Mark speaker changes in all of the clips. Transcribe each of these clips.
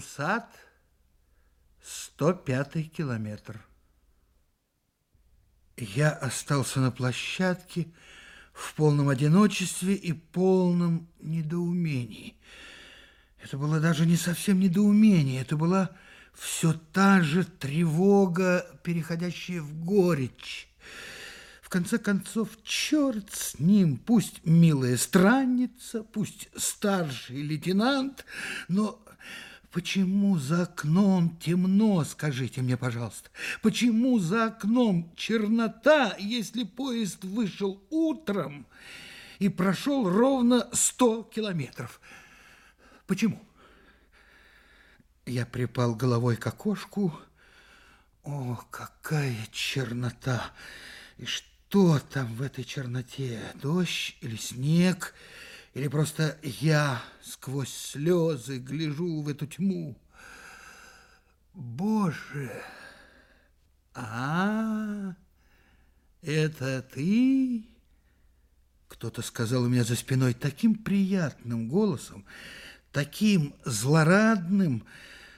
Speaker 1: Усад, 105 километр. Я остался на площадке в полном одиночестве и полном недоумении. Это было даже не совсем недоумение, это была все та же тревога, переходящая в горечь. В конце концов, черт с ним, пусть милая странница, пусть старший лейтенант, но почему за окном темно, скажите мне, пожалуйста? Почему за окном чернота, если поезд вышел утром и прошел ровно сто километров? Почему? Я припал головой к окошку. О, какая чернота! И что там в этой черноте? Дождь или снег? Или просто я сквозь слезы гляжу в эту тьму? Боже! А, это ты? Кто-то сказал у меня за спиной таким приятным голосом, таким злорадным,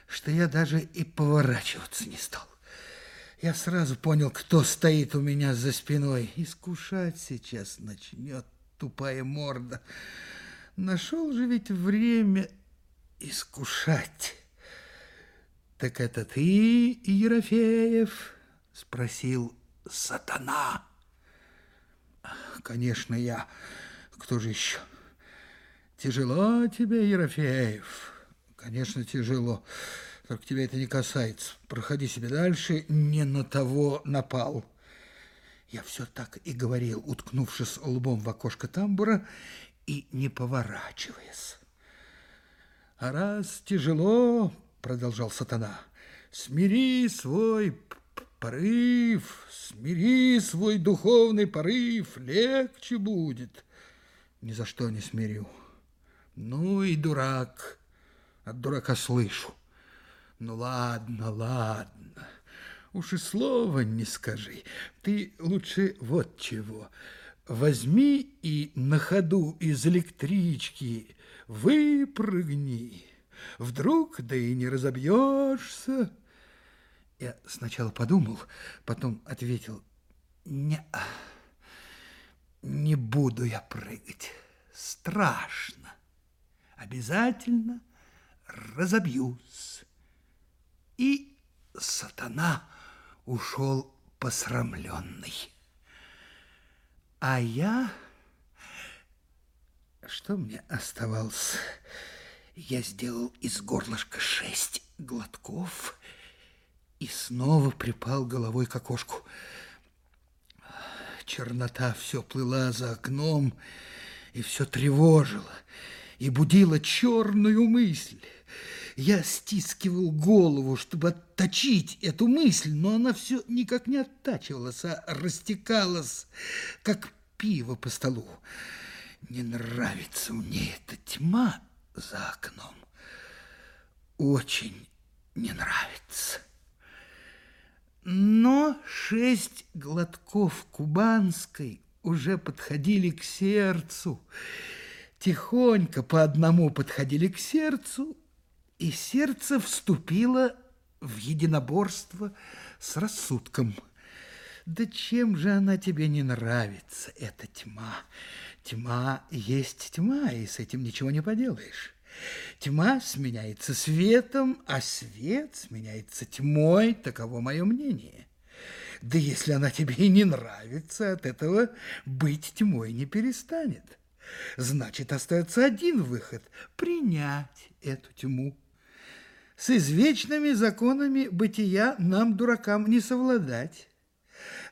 Speaker 1: что я даже и поворачиваться не стал. Я сразу понял, кто стоит у меня за спиной. Искушать сейчас начнет тупая морда. Нашел же ведь время искушать. Так это ты, Ерофеев? Спросил сатана. Конечно, я. Кто же еще? Тяжело тебе, Ерофеев? Конечно, тяжело. Только тебя это не касается. Проходи себе дальше. Не на того напал. Я все так и говорил, уткнувшись лбом в окошко тамбура и не поворачиваясь. А раз тяжело, продолжал сатана, смири свой порыв, смири свой духовный порыв, легче будет. Ни за что не смирю. Ну и дурак. От дурака слышу. Ну ладно, ладно. Уж и слова не скажи. Ты лучше вот чего. Возьми и на ходу из электрички выпрыгни. Вдруг, да и не разобьешься. Я сначала подумал, потом ответил, не, не буду я прыгать. Страшно. Обязательно разобьюсь. И сатана ушел посрамленный. А я... Что мне оставалось? Я сделал из горлышка шесть глотков и снова припал головой к окошку. Чернота все плыла за окном и все тревожила и будила черную мысль. Я стискивал голову, чтобы отточить эту мысль, но она все никак не оттачивалась, а растекалась, как пиво по столу. Не нравится мне эта тьма за окном. Очень не нравится. Но шесть глотков кубанской уже подходили к сердцу, тихонько по одному подходили к сердцу, и сердце вступило в единоборство с рассудком. Да чем же она тебе не нравится, эта тьма? Тьма есть тьма, и с этим ничего не поделаешь. Тьма сменяется светом, а свет сменяется тьмой, таково мое мнение. Да если она тебе и не нравится, от этого быть тьмой не перестанет. Значит, остается один выход – принять эту тьму. С извечными законами бытия нам, дуракам, не совладать.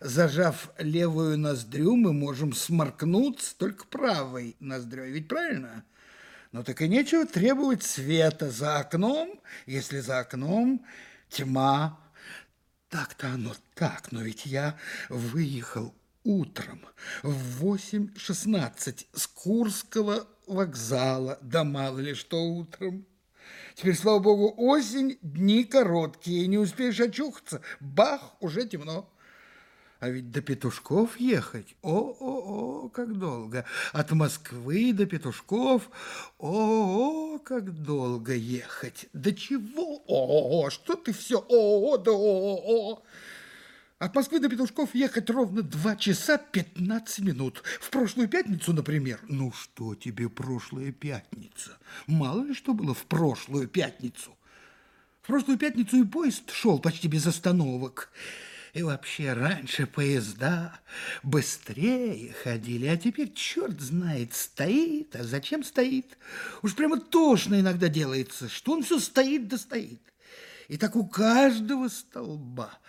Speaker 1: Зажав левую ноздрю, мы можем сморкнуться только правой ноздрёй, ведь правильно? Но так и нечего требовать света за окном, если за окном тьма. Так-то оно так, но ведь я выехал утром в 8.16 с Курского вокзала, да мало ли что утром. Теперь, слава богу, осень, дни короткие, не успеешь очухаться, бах, уже темно. А ведь до Петушков ехать, о-о-о, как долго. От Москвы до Петушков, о-о, как долго ехать. Да чего, о-о, что ты все, о-о, да о-о. От Москвы до Петушков ехать ровно два часа пятнадцать минут. В прошлую пятницу, например. Ну что тебе прошлая пятница? Мало ли что было в прошлую пятницу. В прошлую пятницу и поезд шел почти без остановок. И вообще раньше поезда быстрее ходили, а теперь черт знает, стоит. А зачем стоит? Уж прямо тошно иногда делается, что он все стоит да стоит. И так у каждого столба,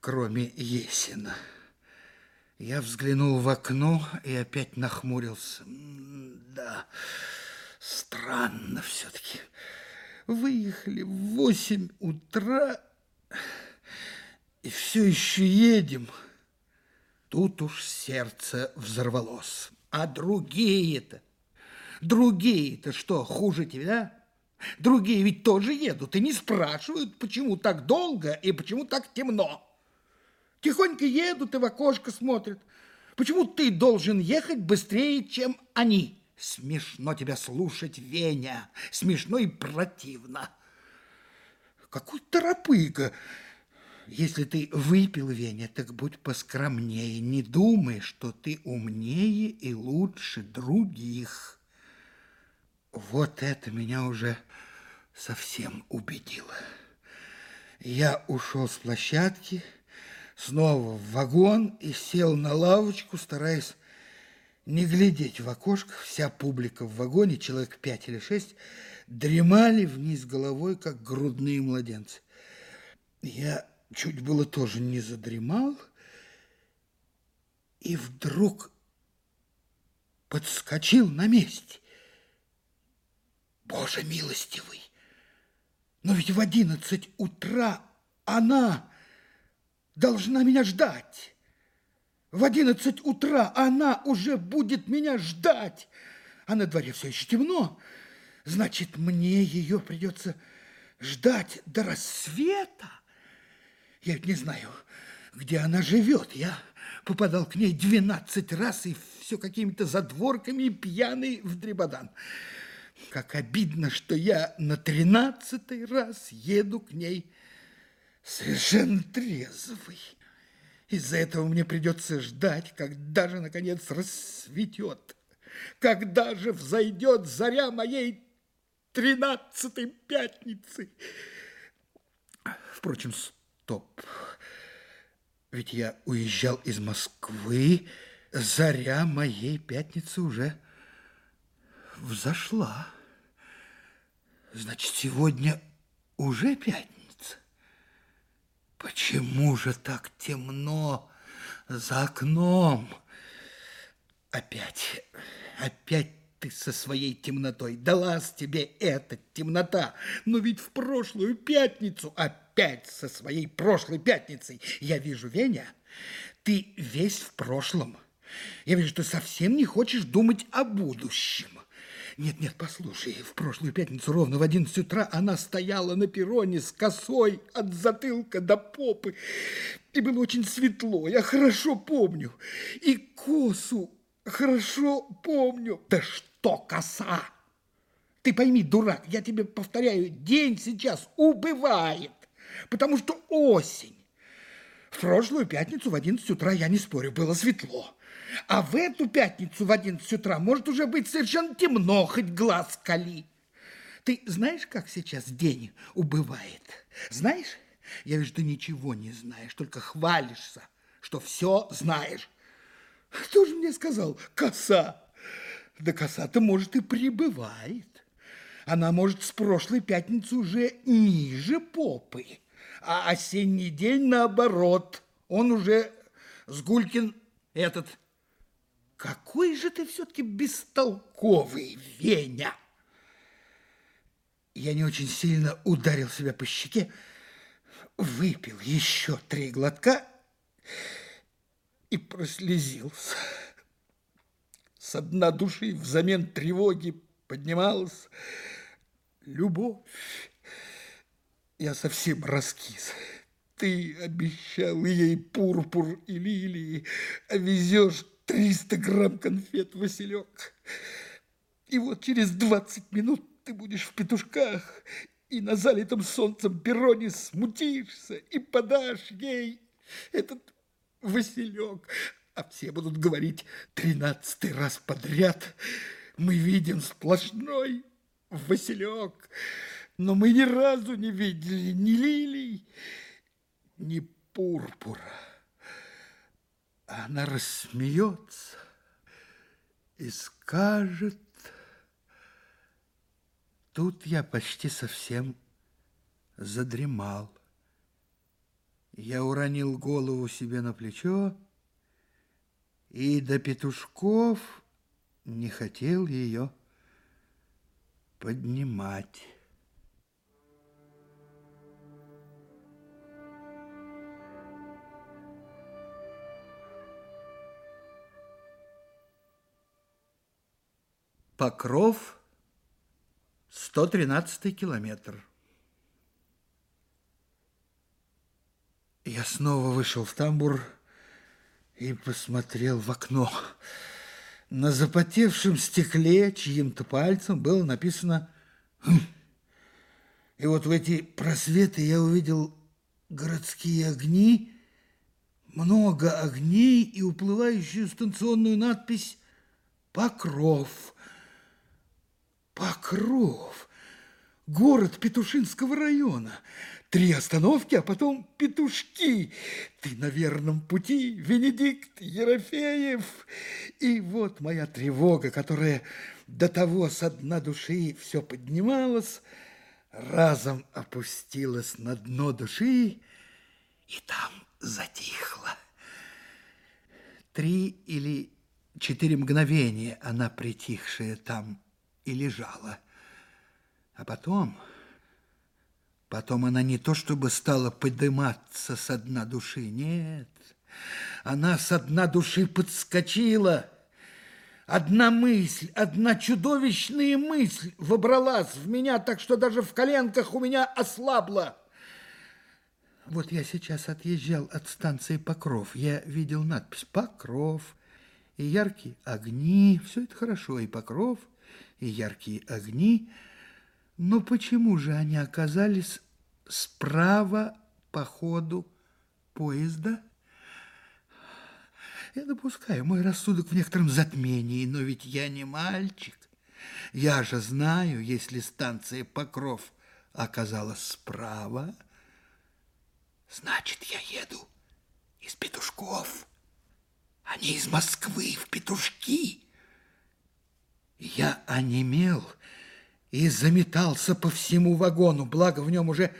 Speaker 1: кроме Есина. Я взглянул в окно и опять нахмурился. Да, странно все-таки. Выехали в восемь утра и все еще едем. Тут уж сердце взорвалось. А другие-то, другие-то что, хуже тебя? Другие ведь тоже едут и не спрашивают, почему так долго и почему так темно. Тихонько едут и в окошко смотрят. Почему ты должен ехать быстрее, чем они? Смешно тебя слушать, Веня, смешно и противно. Какой торопыга! Если ты выпил, Веня, так будь поскромнее. Не думай, что ты умнее и лучше других. Вот это меня уже совсем убедило. Я ушел с площадки, снова в вагон и сел на лавочку, стараясь не глядеть в окошко. Вся публика в вагоне, человек пять или шесть, дремали вниз головой, как грудные младенцы. Я чуть было тоже не задремал, и вдруг подскочил на месте. Боже милостивый! Но ведь в одиннадцать утра она должна меня ждать. В одиннадцать утра она уже будет меня ждать. А на дворе все еще темно. Значит, мне ее придется ждать до рассвета. Я ведь не знаю, где она живет. Я попадал к ней двенадцать раз и все какими-то задворками пьяный в дребодан. Как обидно, что я на тринадцатый раз еду к ней совершенно трезвый. Из-за этого мне придется ждать, когда же, наконец, рассветет, когда же взойдет заря моей тринадцатой пятницы. Впрочем, Стоп. Ведь я уезжал из Москвы, заря моей пятницы уже взошла. Значит, сегодня уже пятница. Почему же так темно за окном? Опять, опять ты со своей темнотой. Далась тебе эта темнота. Но ведь в прошлую пятницу опять со своей прошлой пятницей. Я вижу, Веня, ты весь в прошлом. Я вижу, что совсем не хочешь думать о будущем. Нет, нет, послушай, в прошлую пятницу ровно в 11 утра она стояла на перроне с косой от затылка до попы. И было очень светло, я хорошо помню. И косу хорошо помню. Да что? коса. Ты пойми, дурак, я тебе повторяю, день сейчас убывает, потому что осень. В прошлую пятницу в 11 утра, я не спорю, было светло. А в эту пятницу в 11 утра может уже быть совершенно темно, хоть глаз кали. Ты знаешь, как сейчас день убывает? Знаешь? Я вижу, ты ничего не знаешь, только хвалишься, что все знаешь. Кто же мне сказал? Коса. Да коса-то, может, и прибывает. Она, может, с прошлой пятницы уже ниже попы. А осенний день, наоборот, он уже Сгулькин этот... Какой же ты все-таки бестолковый, Веня! Я не очень сильно ударил себя по щеке, выпил еще три глотка и прослезился. С дна души взамен тревоги поднималась любовь. Я совсем раскис. Ты обещал ей пурпур и лилии, а везешь 300 грамм конфет, Василек. И вот через 20 минут ты будешь в петушках и на залитом солнцем перроне смутишься и подашь ей этот Василек. А все будут говорить тринадцатый раз подряд. Мы видим сплошной Василек, но мы ни разу не видели ни лилий, ни пурпура. Она рассмеется и скажет... Тут я почти совсем задремал. Я уронил голову себе на плечо и до петушков не хотел ее поднимать. Покров, 113 километр. Я снова вышел в тамбур и посмотрел в окно. На запотевшем стекле чьим-то пальцем было написано «Хм». И вот в эти просветы я увидел городские огни, много огней и уплывающую станционную надпись «Покров». Покров. Город Петушинского района. Три остановки, а потом петушки. Ты на верном пути, Венедикт Ерофеев. И вот моя тревога, которая до того с дна души все поднималась, разом опустилась на дно души и там затихла. Три или четыре мгновения она притихшая там и лежала. А потом... Потом она не то чтобы стала подниматься со дна души, нет. Она со дна души подскочила. Одна мысль, одна чудовищная мысль вобралась в меня, так что даже в коленках у меня ослабла. Вот я сейчас отъезжал от станции Покров. Я видел надпись «Покров» и яркие огни. Все это хорошо, и Покров – и яркие огни, но почему же они оказались справа по ходу поезда? Я допускаю мой рассудок в некотором затмении, но ведь я не мальчик. Я же знаю, если станция Покров оказалась справа, значит, я еду из Петушков, а не из Москвы в Петушки. Я онемел и заметался по всему вагону, благо в нем уже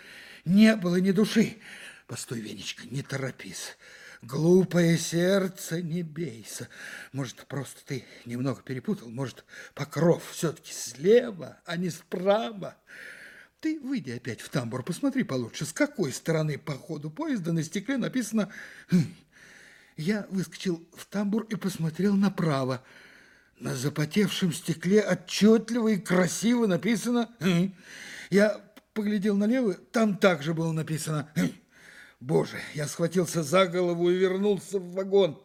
Speaker 1: не было ни души. Постой, Венечка, не торопись. Глупое сердце, не бейся. Может, просто ты немного перепутал. Может, покров все-таки слева, а не справа. Ты выйди опять в тамбур, посмотри получше, с какой стороны по ходу поезда на стекле написано «Хм». Я выскочил в тамбур и посмотрел направо. На запотевшем стекле отчетливо и красиво написано. Я поглядел налево, там также было написано. Боже, я схватился за голову и вернулся в вагон.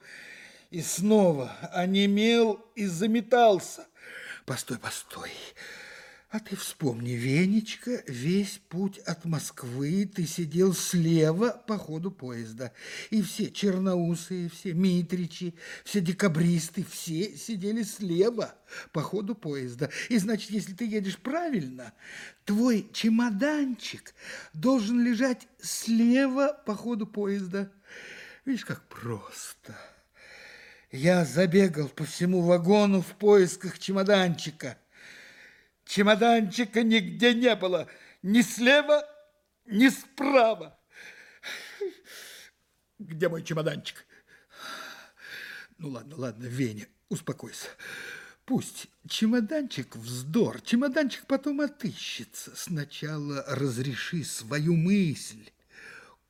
Speaker 1: И снова онемел и заметался. Постой, постой. А ты вспомни, Венечка, весь путь от Москвы ты сидел слева по ходу поезда. И все черноусые, все митричи, все декабристы, все сидели слева по ходу поезда. И значит, если ты едешь правильно, твой чемоданчик должен лежать слева по ходу поезда. Видишь, как просто. Я забегал по всему вагону в поисках чемоданчика – Чемоданчика нигде не было, ни слева, ни справа. Где мой чемоданчик? Ну ладно, ладно, Веня, успокойся. Пусть чемоданчик вздор, чемоданчик потом отыщется. Сначала разреши свою мысль.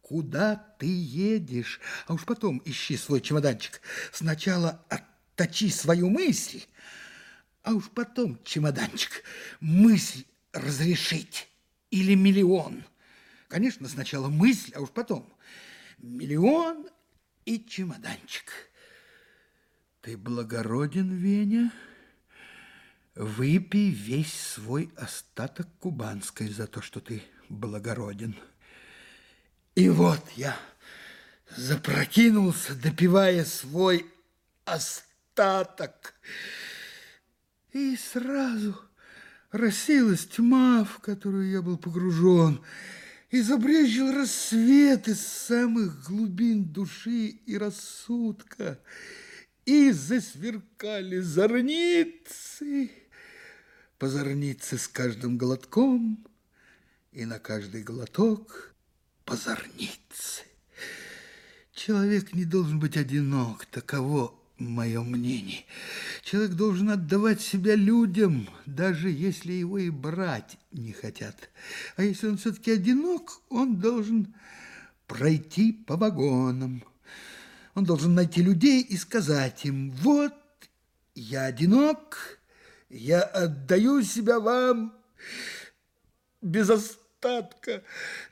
Speaker 1: Куда ты едешь? А уж потом ищи свой чемоданчик. Сначала отточи свою мысль, а уж потом чемоданчик, мысль разрешить или миллион. Конечно, сначала мысль, а уж потом миллион и чемоданчик. Ты благороден, Веня? Выпей весь свой остаток кубанской за то, что ты благороден. И вот я запрокинулся, допивая свой остаток. И сразу рассеялась тьма, в которую я был погружен, и забрезжил рассвет из самых глубин души и рассудка, и засверкали зорницы, по зорнице с каждым глотком, и на каждый глоток по зорнице. Человек не должен быть одинок, таково мое мнение. Человек должен отдавать себя людям, даже если его и брать не хотят. А если он все-таки одинок, он должен пройти по вагонам. Он должен найти людей и сказать им, вот, я одинок, я отдаю себя вам без остатка,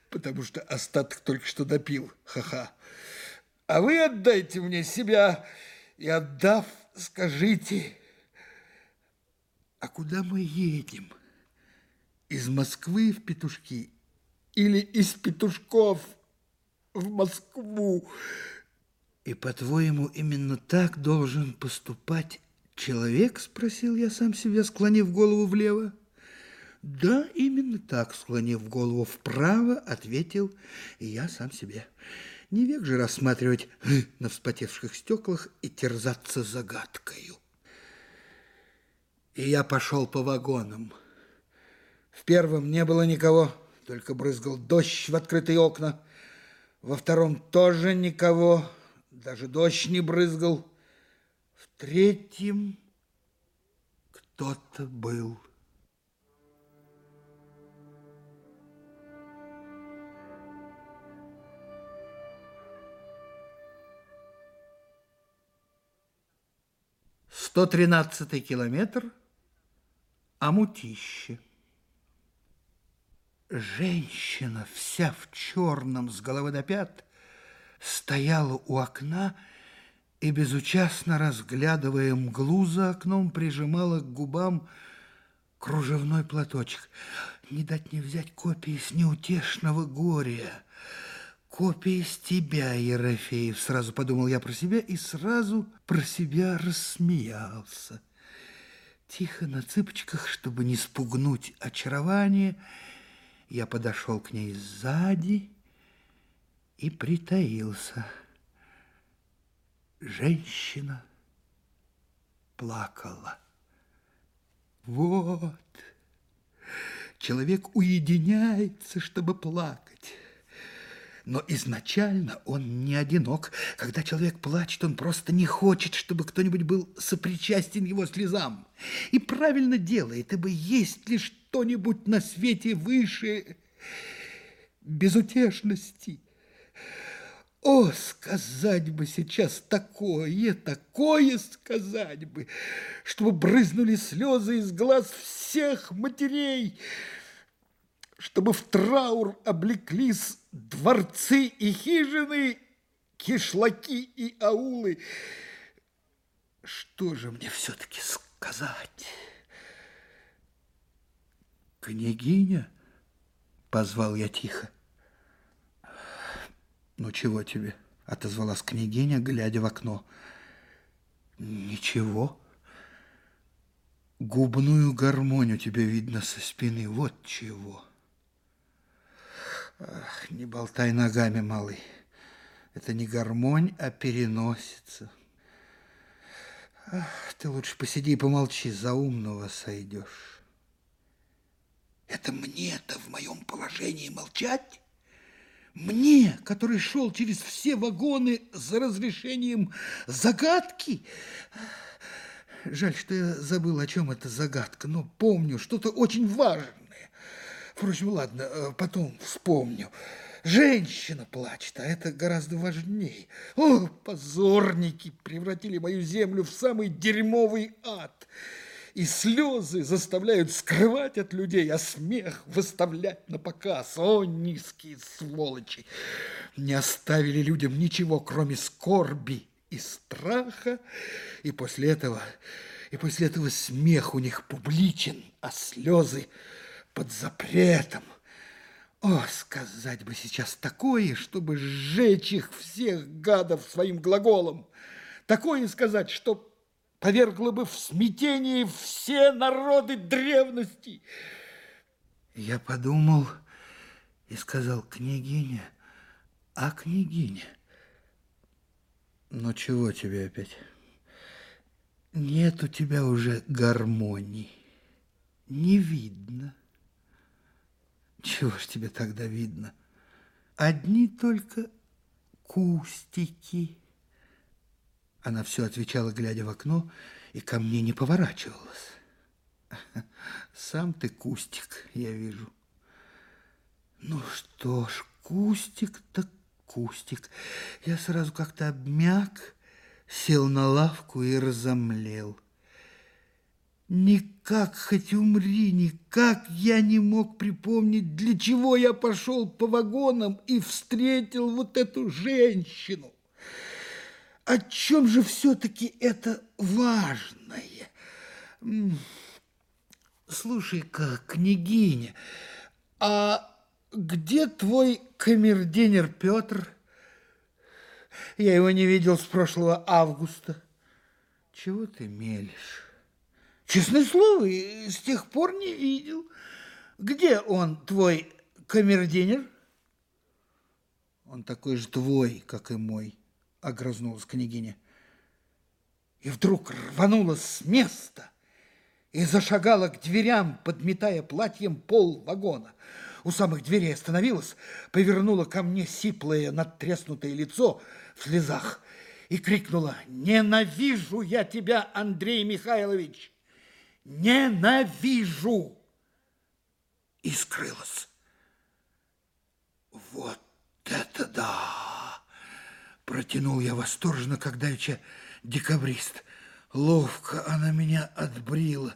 Speaker 1: потому что остаток только что допил, ха-ха. А вы отдайте мне себя и отдав, скажите, а куда мы едем? Из Москвы в Петушки или из Петушков в Москву? И, по-твоему, именно так должен поступать человек? Спросил я сам себя, склонив голову влево. Да, именно так, склонив голову вправо, ответил я сам себе. Не век же рассматривать на вспотевших стеклах и терзаться загадкою. И я пошел по вагонам. В первом не было никого, только брызгал дождь в открытые окна. Во втором тоже никого, даже дождь не брызгал. В третьем кто-то был. 113 километр, а мутище. Женщина, вся в черном, с головы до пят, стояла у окна и, безучастно разглядывая мглу за окном, прижимала к губам кружевной платочек. Не дать не взять копии с неутешного горя — копия из тебя, Ерофеев, сразу подумал я про себя и сразу про себя рассмеялся. Тихо на цыпочках, чтобы не спугнуть очарование, я подошел к ней сзади и притаился. Женщина плакала. Вот, человек уединяется, чтобы плакать. Но изначально он не одинок. Когда человек плачет, он просто не хочет, чтобы кто-нибудь был сопричастен его слезам. И правильно делает, ибо есть ли что-нибудь на свете выше безутешности. О, сказать бы сейчас такое, такое сказать бы, чтобы брызнули слезы из глаз всех матерей, чтобы в траур облеклись дворцы и хижины, кишлаки и аулы. Что же мне все-таки сказать? Княгиня, позвал я тихо. Ну, чего тебе? Отозвалась княгиня, глядя в окно. Ничего. Губную гармонию тебе видно со спины. Вот чего. Ах, не болтай ногами, малый. Это не гармонь, а переносится. Ах, ты лучше посиди и помолчи, за умного сойдешь. Это мне-то в моем положении молчать? Мне, который шел через все вагоны за разрешением загадки? Жаль, что я забыл, о чем эта загадка, но помню, что-то очень важное. Впрочем, ладно, э, потом вспомню. Женщина плачет, а это гораздо важнее. О, позорники превратили мою землю в самый дерьмовый ад. и слезы заставляют скрывать от людей, а смех выставлять на показ. О, низкие сволочи! Не оставили людям ничего, кроме скорби и страха, и после этого, и после этого смех у них публичен, а слезы под запретом. О, сказать бы сейчас такое, чтобы сжечь их всех гадов своим глаголом. Такое сказать, что повергло бы в смятение все народы древности. Я подумал и сказал, княгиня, а княгиня? Ну, чего тебе опять? Нет у тебя уже гармонии, не видно. Чего ж тебе тогда видно? Одни только кустики. Она все отвечала, глядя в окно, и ко мне не поворачивалась. Сам ты кустик, я вижу. Ну что ж, кустик так кустик. Я сразу как-то обмяк, сел на лавку и разомлел. Никак, хоть умри, никак я не мог припомнить, для чего я пошел по вагонам и встретил вот эту женщину. О чем же все-таки это важное? Слушай-ка, княгиня, а где твой камердинер Петр? Я его не видел с прошлого августа. Чего ты мелешь? Честное слово, с тех пор не видел. Где он, твой камердинер? Он такой же твой, как и мой, огрызнулась княгиня. И вдруг рванула с места и зашагала к дверям, подметая платьем пол вагона. У самых дверей остановилась, повернула ко мне сиплое, надтреснутое лицо в слезах и крикнула «Ненавижу я тебя, Андрей Михайлович!» Ненавижу!» И скрылась. «Вот это да!» Протянул я восторженно, когда еще декабрист. Ловко она меня отбрила.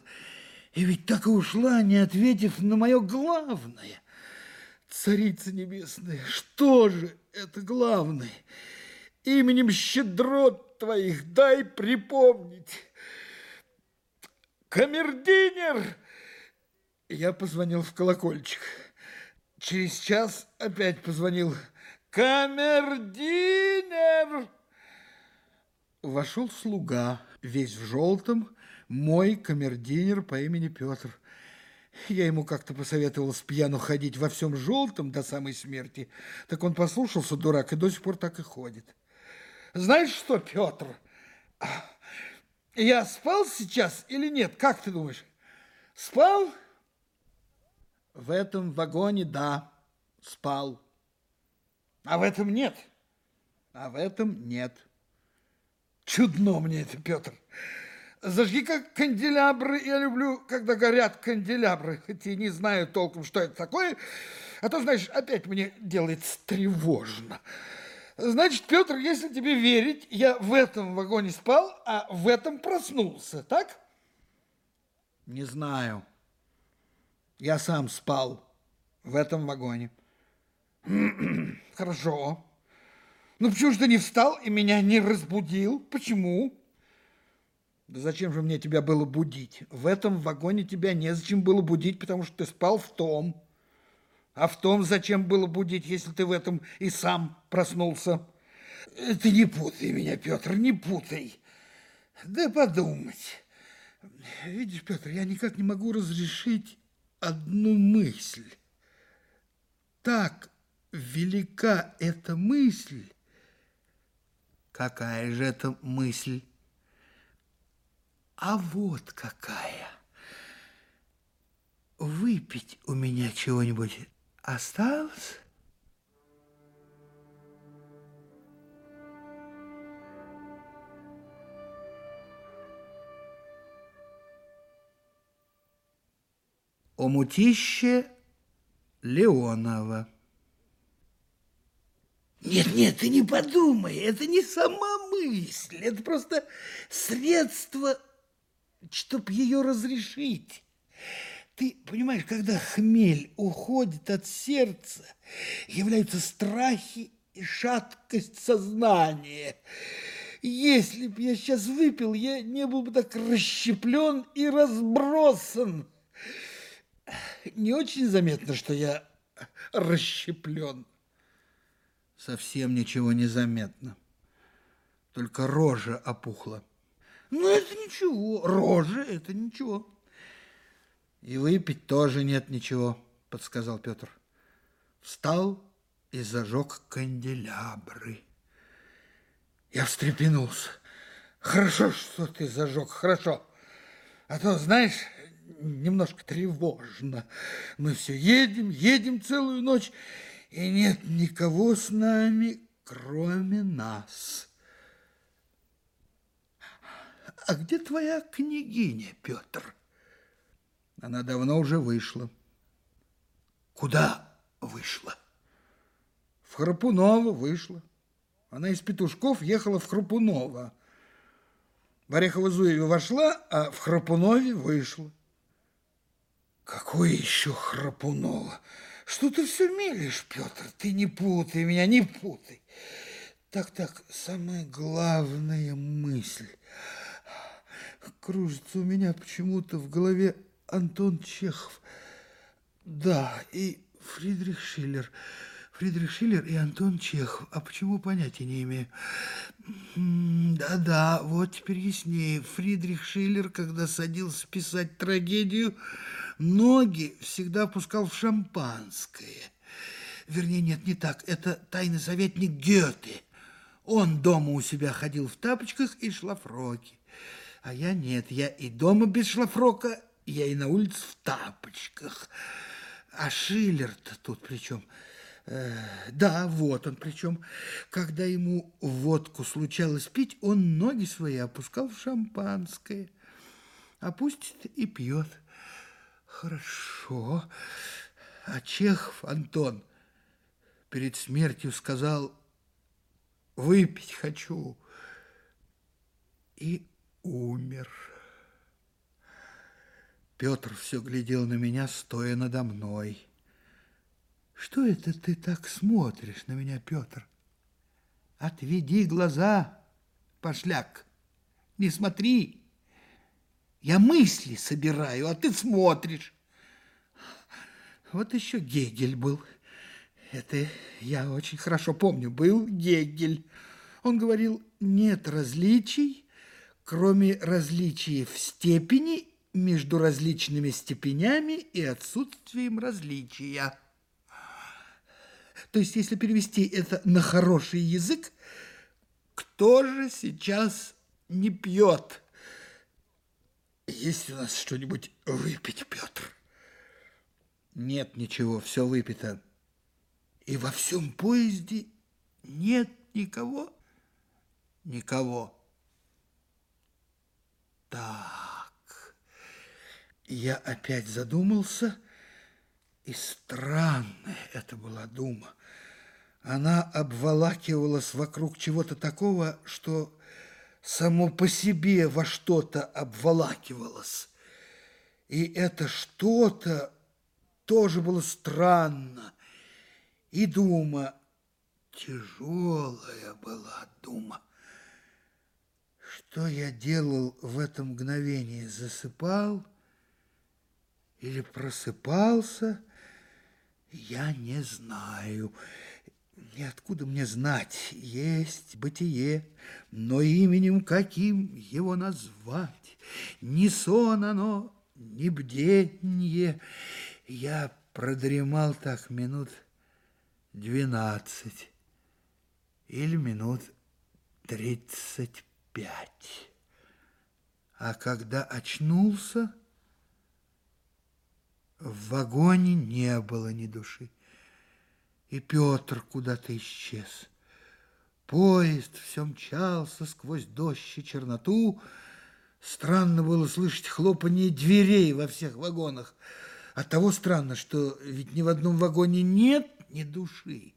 Speaker 1: И ведь так и ушла, не ответив на мое главное. Царица небесная, что же это главное? Именем щедрот твоих дай припомнить. Камердинер! Я позвонил в колокольчик. Через час опять позвонил. Камердинер! Вошел слуга, весь в желтом, мой камердинер по имени Петр. Я ему как-то посоветовал с пьяну ходить во всем желтом до самой смерти. Так он послушался, дурак, и до сих пор так и ходит. Знаешь что, Петр? Я спал сейчас или нет? Как ты думаешь? Спал? В этом вагоне, да, спал. А в этом нет. А в этом нет. Чудно мне это, Петр. Зажги как канделябры. Я люблю, когда горят канделябры, хоть и не знаю толком, что это такое. А то, знаешь, опять мне делается тревожно. Значит, Петр, если тебе верить, я в этом вагоне спал, а в этом проснулся, так? Не знаю. Я сам спал в этом вагоне. Хорошо. Ну почему же ты не встал и меня не разбудил? Почему? Да зачем же мне тебя было будить? В этом вагоне тебя незачем было будить, потому что ты спал в том. А в том, зачем было будить, если ты в этом и сам проснулся? Ты не путай меня, Петр, не путай. Да подумать. Видишь, Петр, я никак не могу разрешить одну мысль. Так велика эта мысль. Какая же это мысль? А вот какая. Выпить у меня чего-нибудь осталось? О мутище Леонова. Нет, нет, ты не подумай, это не сама мысль, это просто средство чтоб ее разрешить. Ты понимаешь, когда хмель уходит от сердца, являются страхи и шаткость сознания. Если б я сейчас выпил, я не был бы так расщеплен и разбросан. Не очень заметно, что я расщеплен. Совсем ничего не заметно. Только рожа опухла. Ну, это ничего. Рожа – это ничего. И выпить тоже нет ничего, подсказал Петр. Встал и зажег канделябры. Я встрепенулся. Хорошо, что ты зажег, хорошо. А то, знаешь, немножко тревожно. Мы все едем, едем целую ночь, и нет никого с нами, кроме нас. А где твоя княгиня, Петр? Она давно уже вышла. Куда вышла? В Храпунова вышла. Она из Петушков ехала в Храпуново. В Орехово-Зуеве вошла, а в Храпунове вышла. Какое еще Храпуново? Что ты все мелешь, Петр? Ты не путай меня, не путай. Так-так, самая главная мысль. Кружится у меня почему-то в голове Антон Чехов. Да, и Фридрих Шиллер. Фридрих Шиллер и Антон Чехов. А почему, понятия не имею. Да-да, вот теперь яснее. Фридрих Шиллер, когда садился писать трагедию, ноги всегда опускал в шампанское. Вернее, нет, не так. Это тайный советник Гёте. Он дома у себя ходил в тапочках и шлафроке. А я нет, я и дома без шлафрока, я и на улице в тапочках. А Шиллер-то тут при чем? Э, да, вот он причем. Когда ему водку случалось пить, он ноги свои опускал в шампанское. Опустит и пьет. Хорошо. А Чехов Антон перед смертью сказал, выпить хочу. И умер. Петр все глядел на меня, стоя надо мной. Что это ты так смотришь на меня, Петр? Отведи глаза, пошляк, не смотри. Я мысли собираю, а ты смотришь. Вот еще Гегель был. Это я очень хорошо помню. Был Гегель. Он говорил, нет различий, кроме различий в степени между различными степенями и отсутствием различия. То есть, если перевести это на хороший язык, кто же сейчас не пьет? Есть у нас что-нибудь выпить, Петр? Нет ничего, все выпито. И во всем поезде нет никого? Никого. Так. Я опять задумался, и странная это была дума. Она обволакивалась вокруг чего-то такого, что само по себе во что-то обволакивалось. И это что-то тоже было странно. И дума, тяжелая была дума. Что я делал в это мгновение? Засыпал – или просыпался, я не знаю. Ниоткуда мне знать, есть бытие, но именем каким его назвать? Ни сон оно, ни бденье. Я продремал так минут двенадцать или минут тридцать пять. А когда очнулся, в вагоне не было ни души, и Петр куда-то исчез. Поезд все мчался сквозь дождь и черноту. Странно было слышать хлопанье дверей во всех вагонах. От того странно, что ведь ни в одном вагоне нет ни души.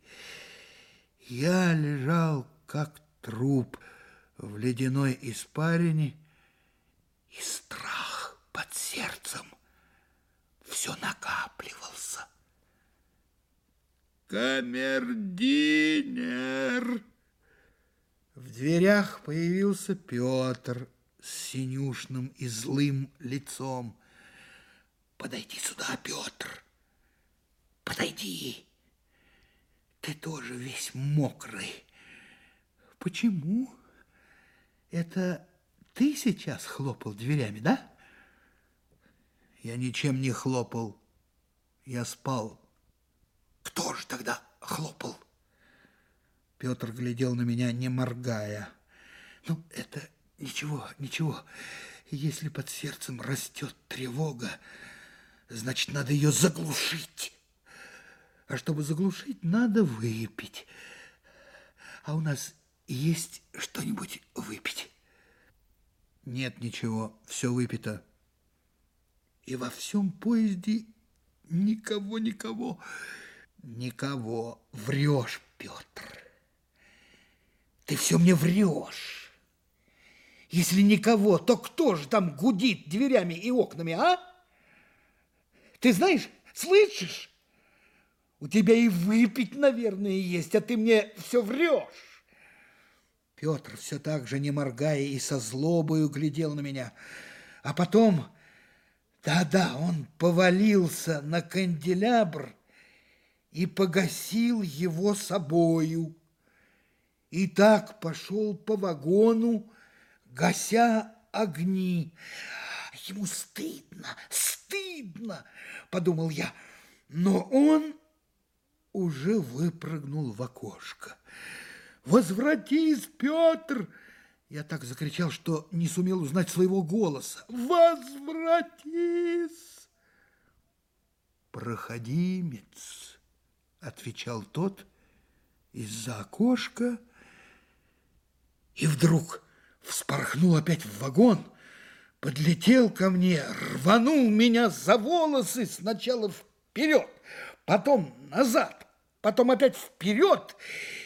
Speaker 1: Я лежал, как труп, в ледяной испарине, и страх сердцем все накапливался. Камердинер! В дверях появился Петр с синюшным и злым лицом. Подойди сюда, Петр, подойди. Ты тоже весь мокрый. Почему? Это ты сейчас хлопал дверями, да? Я ничем не хлопал. Я спал. Кто же тогда хлопал? Петр глядел на меня, не моргая. Ну, это ничего, ничего. Если под сердцем растет тревога, значит, надо ее заглушить. А чтобы заглушить, надо выпить. А у нас есть что-нибудь выпить? Нет ничего, все выпито. И во всем поезде никого, никого, никого. Врешь, Петр. Ты все мне врешь. Если никого, то кто же там гудит дверями и окнами, а? Ты знаешь, слышишь? У тебя и выпить, наверное, есть, а ты мне все врешь. Петр все так же, не моргая и со злобою глядел на меня. А потом, да-да, он повалился на канделябр и погасил его собою и так пошел по вагону, гася огни. Ему стыдно, стыдно, подумал я, но он уже выпрыгнул в окошко. «Возвратись, Петр!» Я так закричал, что не сумел узнать своего голоса. «Возвратись!» «Проходимец!» — отвечал тот из-за окошка, и вдруг вспорхнул опять в вагон, подлетел ко мне, рванул меня за волосы сначала вперед, потом назад, потом опять вперед,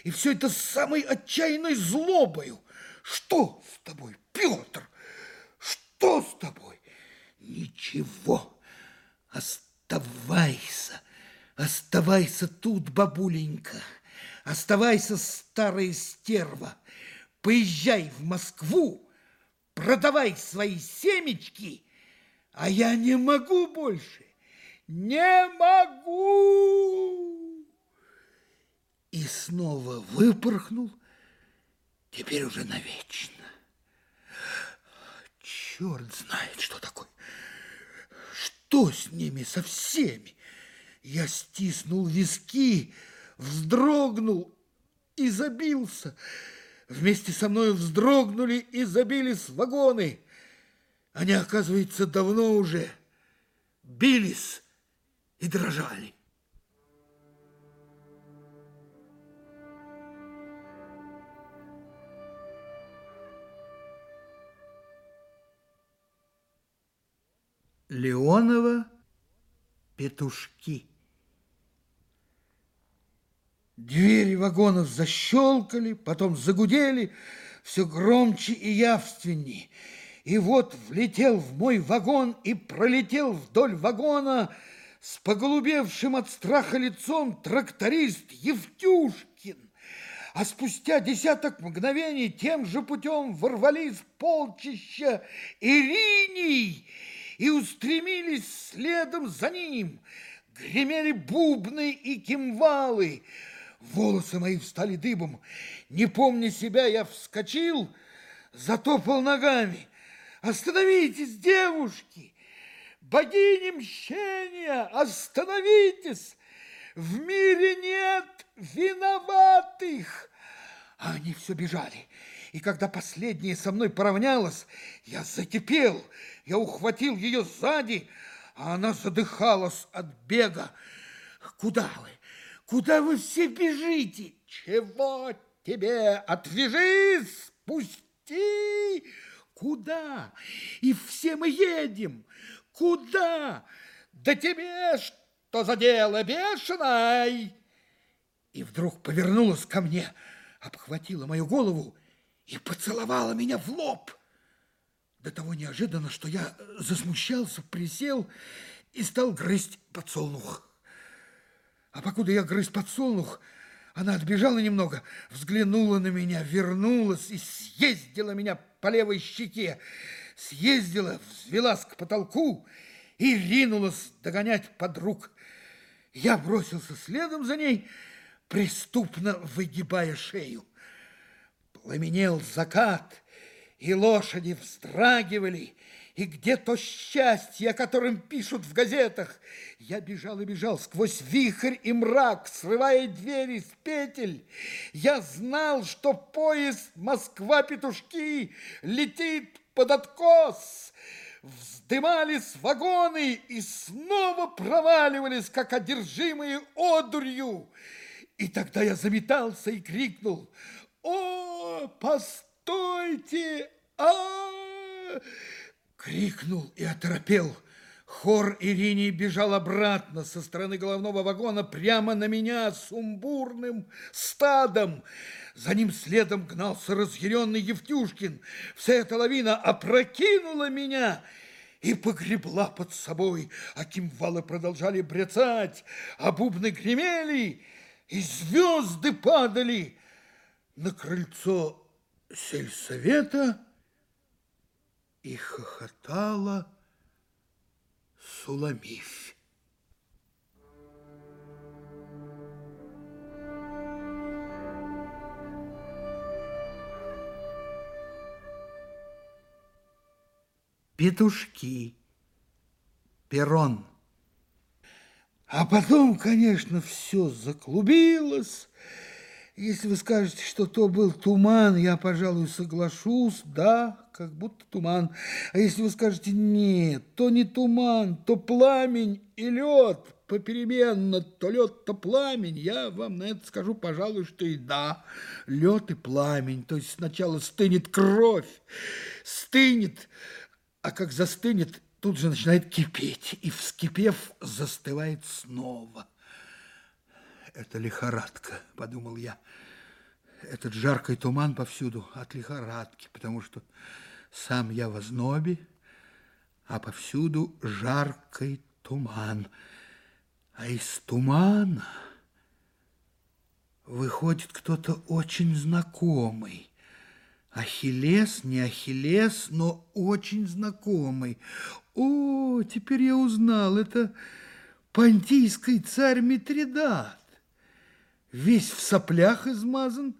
Speaker 1: и все это с самой отчаянной злобою. Что с тобой, Петр? Что с тобой? Ничего. Оставайся, оставайся тут, бабуленька. Оставайся, старая стерва поезжай в Москву, продавай свои семечки, а я не могу больше, не могу!» И снова выпорхнул, теперь уже навечно. Черт знает, что такое. Что с ними, со всеми? Я стиснул виски, вздрогнул и забился. Вместе со мной вздрогнули и забились вагоны. Они, оказывается, давно уже бились и дрожали. Леонова петушки. Двери вагонов защелкали, потом загудели все громче и явственней. И вот влетел в мой вагон и пролетел вдоль вагона с поголубевшим от страха лицом тракторист Евтюшкин. А спустя десяток мгновений тем же путем ворвались полчища Ириней и устремились следом за ним. Гремели бубны и кимвалы, Волосы мои встали дыбом. Не помня себя, я вскочил, затопал ногами. Остановитесь, девушки! Богини мщения, остановитесь! В мире нет виноватых! А они все бежали. И когда последняя со мной поравнялась, я закипел, я ухватил ее сзади, а она задыхалась от бега. Куда вы? Куда вы все бежите? Чего тебе? Отвяжись, пусти! Куда? И все мы едем. Куда? Да тебе что за дело, бешеной? И вдруг повернулась ко мне, обхватила мою голову и поцеловала меня в лоб. До того неожиданно, что я засмущался, присел и стал грызть подсолнух. А покуда я грыз подсолнух, она отбежала немного, взглянула на меня, вернулась и съездила меня по левой щеке. Съездила, взвелась к потолку и ринулась догонять подруг. Я бросился следом за ней, преступно выгибая шею. Пламенел закат, и лошади вздрагивали, и где то счастье, о котором пишут в газетах. Я бежал и бежал сквозь вихрь и мрак, срывая двери с петель. Я знал, что поезд Москва-Петушки летит под откос. Вздымались вагоны и снова проваливались, как одержимые одурью. И тогда я заметался и крикнул, «О, постойте! а, Крикнул и оторопел. Хор Ирине бежал обратно со стороны головного вагона прямо на меня сумбурным стадом. За ним следом гнался разъяренный Евтюшкин. Вся эта лавина опрокинула меня и погребла под собой, а кимвалы продолжали брецать, а бубны гремели, и звезды падали на крыльцо сельсовета, и хохотала Суламифь. Петушки. Перрон. А потом, конечно, все заклубилось, если вы скажете, что то был туман, я, пожалуй, соглашусь, да, как будто туман. А если вы скажете нет, то не туман, то пламень и лед. Попеременно, то лед, то пламень, я вам на это скажу, пожалуй, что и да, лед и пламень. То есть сначала стынет кровь, стынет, а как застынет, тут же начинает кипеть, и, вскипев, застывает снова это лихорадка, подумал я. Этот жаркий туман повсюду от лихорадки, потому что сам я в ознобе, а повсюду жаркий туман. А из тумана выходит кто-то очень знакомый. Ахиллес, не Ахиллес, но очень знакомый. О, теперь я узнал, это понтийский царь Митридат весь в соплях измазан,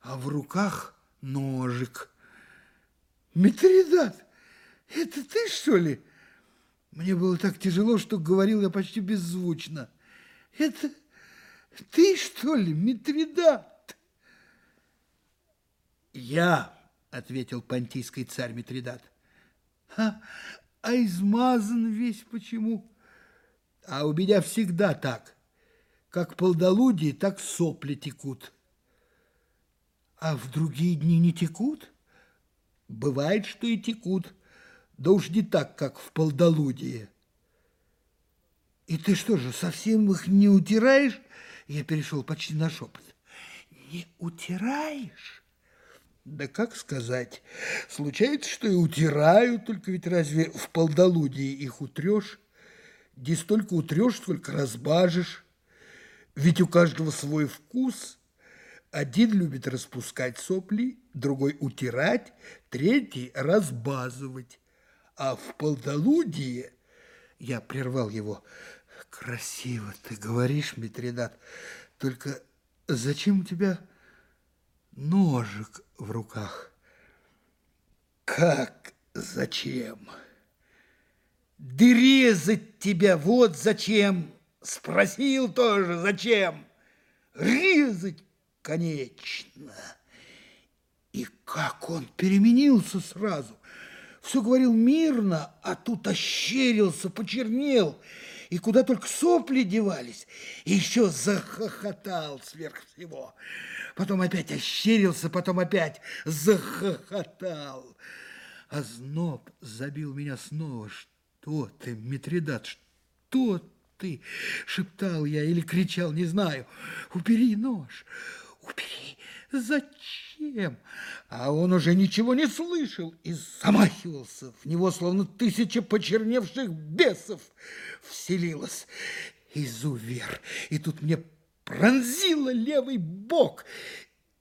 Speaker 1: а в руках ножик. Митридат, это ты, что ли? Мне было так тяжело, что говорил я почти беззвучно. Это ты, что ли, Митридат? Я, ответил понтийский царь Митридат. А, а измазан весь почему? А у меня всегда так как полдолудие, так сопли текут. А в другие дни не текут? Бывает, что и текут, да уж не так, как в полдолудие. И ты что же, совсем их не утираешь? Я перешел почти на шепот. Не утираешь? Да как сказать? Случается, что и утираю, только ведь разве в полдолудие их утрешь? Где столько утрешь, сколько разбажишь. Ведь у каждого свой вкус. Один любит распускать сопли, другой утирать, третий разбазывать. А в полдолудие я прервал его. Красиво ты говоришь, Митридат, только зачем у тебя ножик в руках? Как зачем? Да резать тебя вот зачем! Спросил тоже, зачем? Резать, конечно. И как он переменился сразу. Все говорил мирно, а тут ощерился, почернел, и куда только сопли девались, еще захохотал сверх всего. Потом опять ощерился, потом опять захохотал. А зноб забил меня снова. Что ты, Митридат, что ты!» — шептал я или кричал, не знаю. «Убери нож! Убери!» Зачем? А он уже ничего не слышал и замахивался. В него словно тысяча почерневших бесов вселилась. Изувер. И тут мне пронзило левый бок,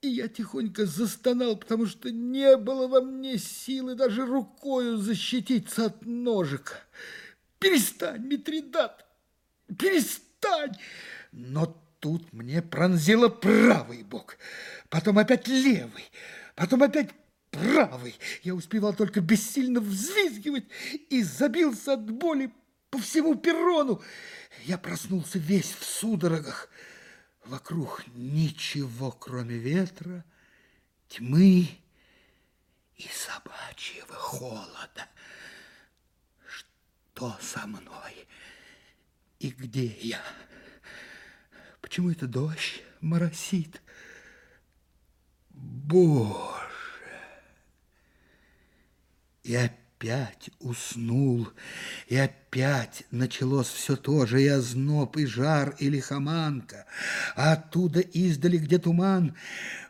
Speaker 1: и я тихонько застонал, потому что не было во мне силы даже рукою защититься от ножика. Перестань, Митридат, перестань! Но тут мне пронзило правый бок, потом опять левый, потом опять правый. Я успевал только бессильно взвизгивать и забился от боли по всему перрону. Я проснулся весь в судорогах. Вокруг ничего, кроме ветра, тьмы и собачьего холода. Что со мной? И где я? Почему это дождь моросит? Боже! И опять уснул, и опять началось все то же, и озноб, и жар, и лихоманка. А оттуда издали, где туман,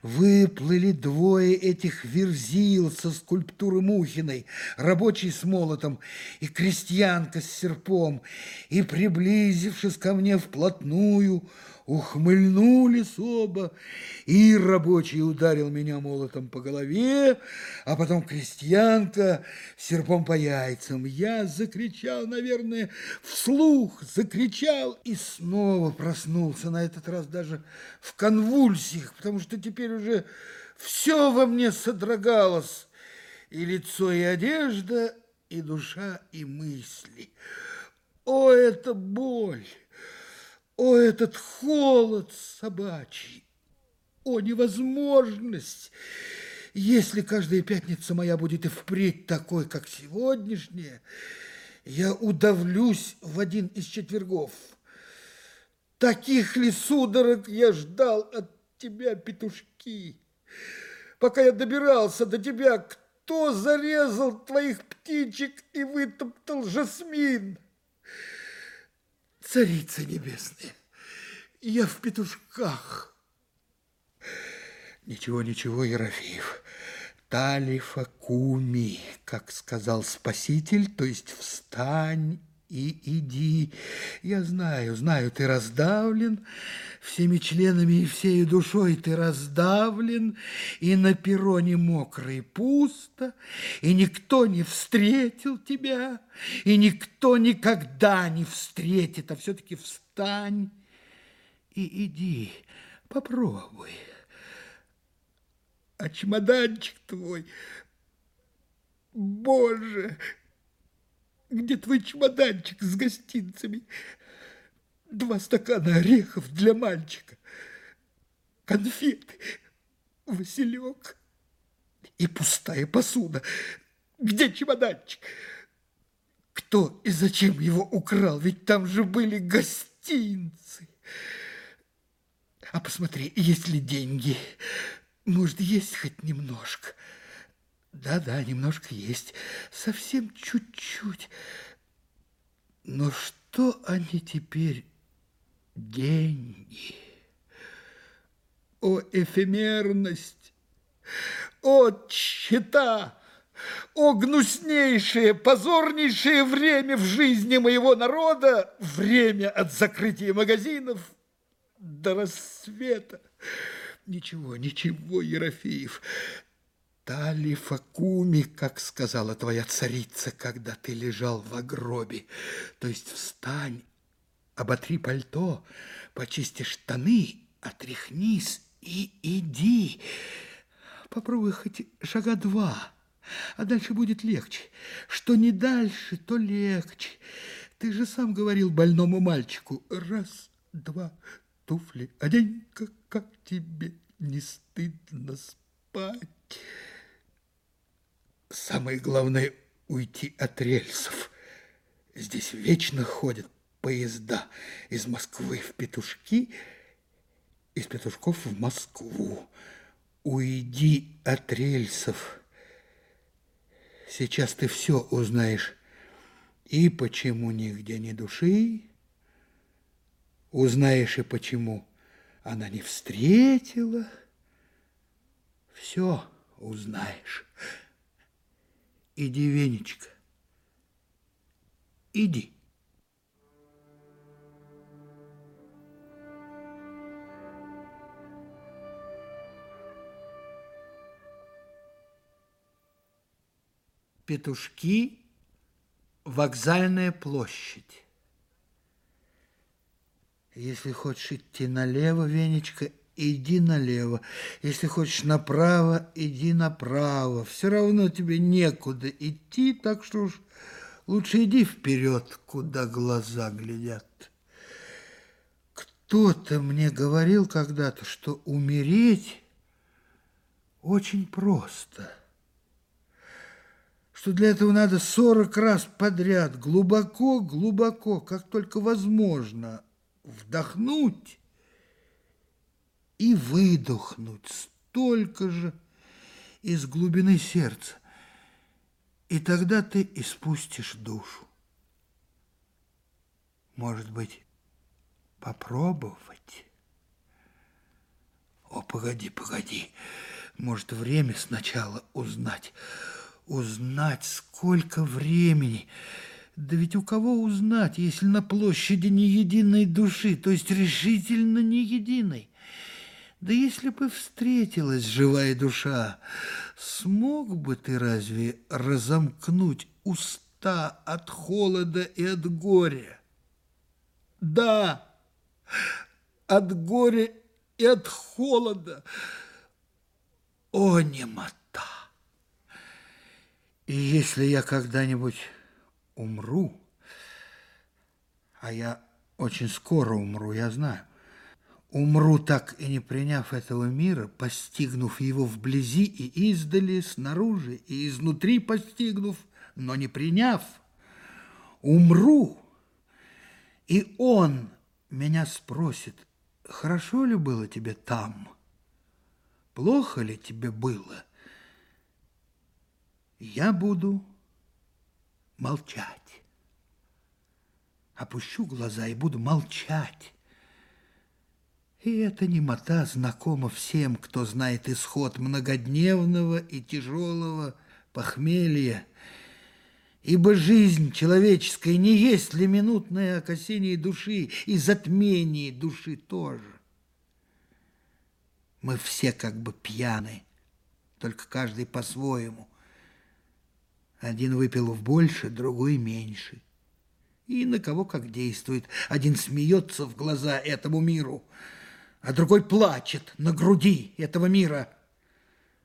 Speaker 1: выплыли двое этих верзил со скульптуры Мухиной, рабочий с молотом и крестьянка с серпом, и, приблизившись ко мне вплотную, ухмыльнулись оба, и рабочий ударил меня молотом по голове, а потом крестьянка серпом по яйцам. Я закричал, наверное, вслух, закричал и снова проснулся, на этот раз даже в конвульсиях, потому что теперь уже все во мне содрогалось, и лицо, и одежда, и душа, и мысли. О, это боль! О, этот холод собачий! О, невозможность! Если каждая пятница моя будет и впредь такой, как сегодняшняя, я удавлюсь в один из четвергов. Таких ли судорог я ждал от тебя, петушки? Пока я добирался до тебя, кто зарезал твоих птичек и вытоптал жасмин? Царица небесная, я в петушках. Ничего, ничего, Ерофеев. Талифа куми, как сказал Спаситель, то есть встань и иди. Я знаю, знаю, ты раздавлен всеми членами и всей душой, ты раздавлен, и на перроне мокро и пусто, и никто не встретил тебя, и никто никогда не встретит, а все-таки встань и иди, попробуй. А чемоданчик твой, Боже, где твой чемоданчик с гостинцами? Два стакана орехов для мальчика, конфеты, василек и пустая посуда. Где чемоданчик? Кто и зачем его украл? Ведь там же были гостинцы. А посмотри, есть ли деньги? Может, есть хоть немножко? Да-да, немножко есть. Совсем чуть-чуть. Но что они теперь деньги? О, эфемерность! О, чита! О, гнуснейшее, позорнейшее время в жизни моего народа! Время от закрытия магазинов до рассвета! Ничего, ничего, Ерофеев, Талифа Куми, как сказала твоя царица, когда ты лежал в гробе. То есть встань, оботри пальто, почисти штаны, отряхнись и иди. Попробуй хоть шага два, а дальше будет легче. Что не дальше, то легче. Ты же сам говорил больному мальчику. Раз, два, туфли одень, как, как тебе не стыдно спать. Самое главное – уйти от рельсов. Здесь вечно ходят поезда из Москвы в Петушки, из Петушков в Москву. Уйди от рельсов. Сейчас ты все узнаешь. И почему нигде ни души, узнаешь и почему она не встретила все узнаешь. Иди, Венечка, иди. Петушки, вокзальная площадь. Если хочешь идти налево, Венечка, иди налево. Если хочешь направо, иди направо. Все равно тебе некуда идти, так что уж лучше иди вперед, куда глаза глядят. Кто-то мне говорил когда-то, что умереть очень просто – что для этого надо сорок раз подряд, глубоко-глубоко, как только возможно, вдохнуть и выдохнуть столько же из глубины сердца. И тогда ты испустишь душу. Может быть, попробовать? О, погоди, погоди. Может, время сначала узнать узнать, сколько времени. Да ведь у кого узнать, если на площади ни единой души, то есть решительно ни единой? Да если бы встретилась живая душа, смог бы ты разве разомкнуть уста от холода и от горя? Да, от горя и от холода. О, немота! И если я когда-нибудь умру, а я очень скоро умру, я знаю, умру так и не приняв этого мира, постигнув его вблизи и издали, снаружи и изнутри постигнув, но не приняв, умру, и он меня спросит, хорошо ли было тебе там, плохо ли тебе было – я буду молчать. Опущу глаза и буду молчать. И эта немота знакома всем, кто знает исход многодневного и тяжелого похмелья. Ибо жизнь человеческая не есть ли минутное окосение души и затмение души тоже. Мы все как бы пьяны, только каждый по-своему. Один выпил в больше, другой меньше. И на кого как действует. Один смеется в глаза этому миру, а другой плачет на груди этого мира.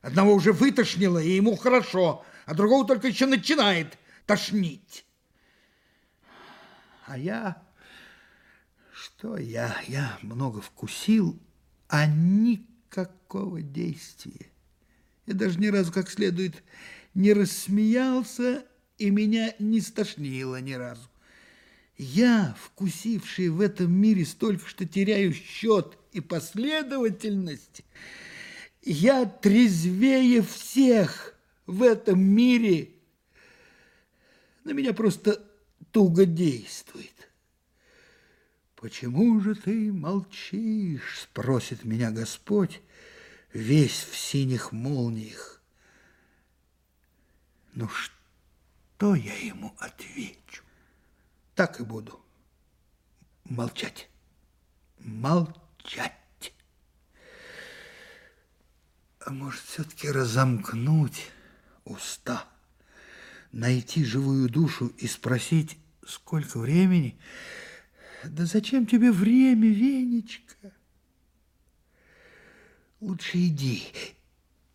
Speaker 1: Одного уже вытошнило, и ему хорошо, а другого только еще начинает тошнить. А я... Что я? Я много вкусил, а никакого действия. Я даже ни разу как следует не рассмеялся и меня не стошнило ни разу. Я, вкусивший в этом мире столько, что теряю счет и последовательность, я трезвее всех в этом мире. На меня просто туго действует. «Почему же ты молчишь?» – спросит меня Господь, весь в синих молниях. Ну что я ему отвечу? Так и буду молчать. Молчать. А может, все-таки разомкнуть уста, найти живую душу и спросить, сколько времени? Да зачем тебе время, Венечка? Лучше иди,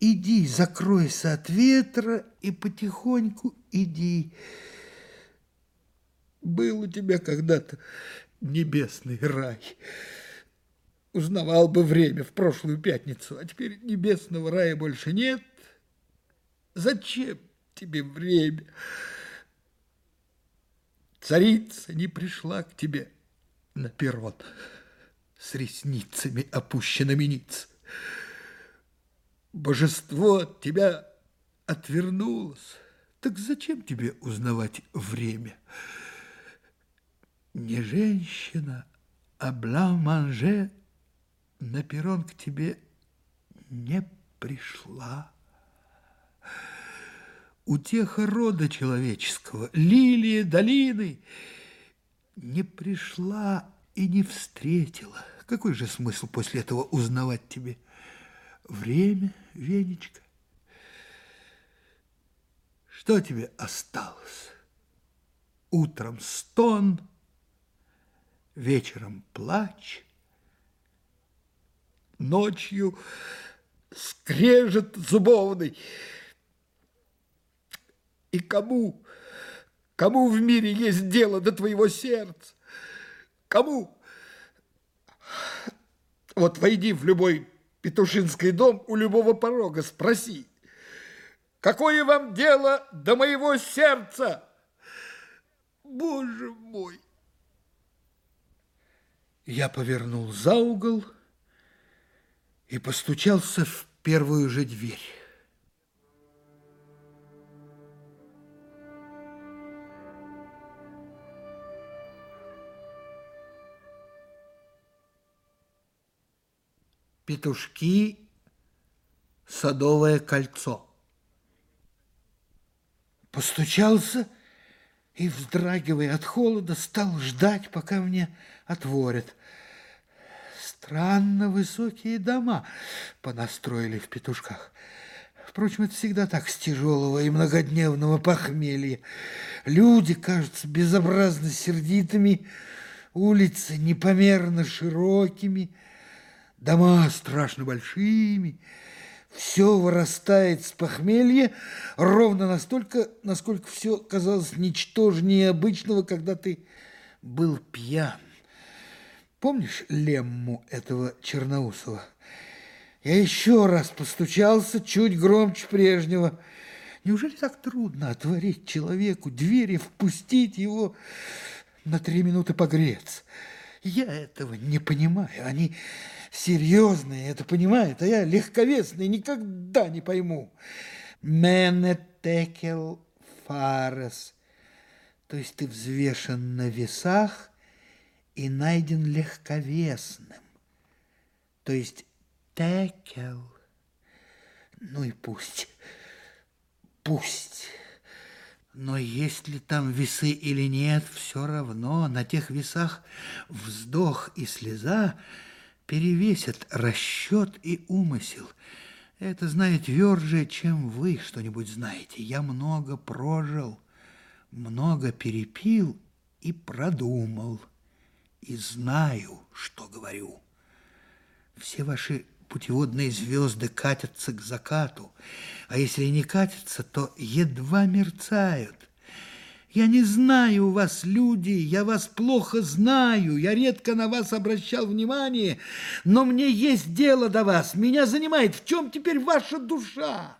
Speaker 1: Иди, закройся от ветра и потихоньку иди. Был у тебя когда-то небесный рай. Узнавал бы время в прошлую пятницу, а теперь небесного рая больше нет. Зачем тебе время? Царица не пришла к тебе на перрон с ресницами опущенными ниц божество от тебя отвернулось. Так зачем тебе узнавать время? Не женщина, а бла-манже на перрон к тебе не пришла. Утеха рода человеческого, лилии долины, не пришла и не встретила. Какой же смысл после этого узнавать тебе? Время, Венечка. Что тебе осталось? Утром стон, вечером плач, ночью скрежет зубовный. И кому, кому в мире есть дело до твоего сердца? Кому? Вот войди в любой петушинский дом у любого порога, спроси, какое вам дело до моего сердца? Боже мой! Я повернул за угол и постучался в первую же дверь. Петушки, садовое кольцо. Постучался и, вздрагивая от холода, стал ждать, пока мне отворят. Странно высокие дома понастроили в петушках. Впрочем, это всегда так с тяжелого и многодневного похмелья. Люди кажутся безобразно сердитыми, улицы непомерно широкими, дома страшно большими. Все вырастает с похмелья ровно настолько, насколько все казалось ничтожнее обычного, когда ты был пьян. Помнишь лемму этого Черноусова? Я еще раз постучался чуть громче прежнего. Неужели так трудно отворить человеку двери, впустить его на три минуты погреться? Я этого не понимаю. Они серьезные это понимают, а я легковесный никогда не пойму. Менетекел фарес. То есть ты взвешен на весах и найден легковесным. То есть текел. Ну и пусть, пусть. Но есть ли там весы или нет, все равно на тех весах вздох и слеза перевесят расчет и умысел. Это знает тверже, чем вы что-нибудь знаете. Я много прожил, много перепил и продумал и знаю, что говорю. Все ваши путеводные звезды катятся к закату, а если не катятся, то едва мерцают. Я не знаю вас, люди, я вас плохо знаю, я редко на вас обращал внимание, но мне есть дело до вас, меня занимает, в чем теперь ваша душа?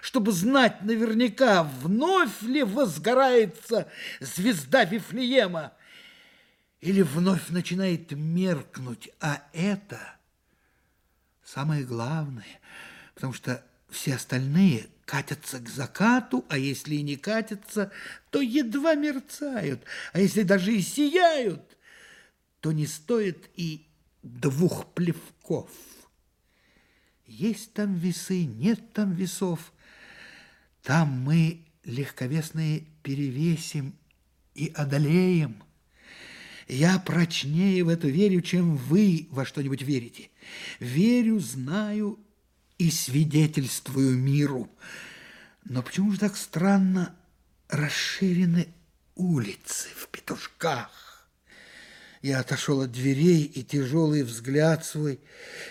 Speaker 1: чтобы знать наверняка, вновь ли возгорается звезда Вифлеема, или вновь начинает меркнуть, а это самое главное, потому что все остальные катятся к закату, а если и не катятся, то едва мерцают, а если даже и сияют, то не стоит и двух плевков. Есть там весы, нет там весов, там мы легковесные перевесим и одолеем – я прочнее в это верю, чем вы во что-нибудь верите. Верю, знаю и свидетельствую миру. Но почему же так странно расширены улицы в петушках? Я отошел от дверей, и тяжелый взгляд свой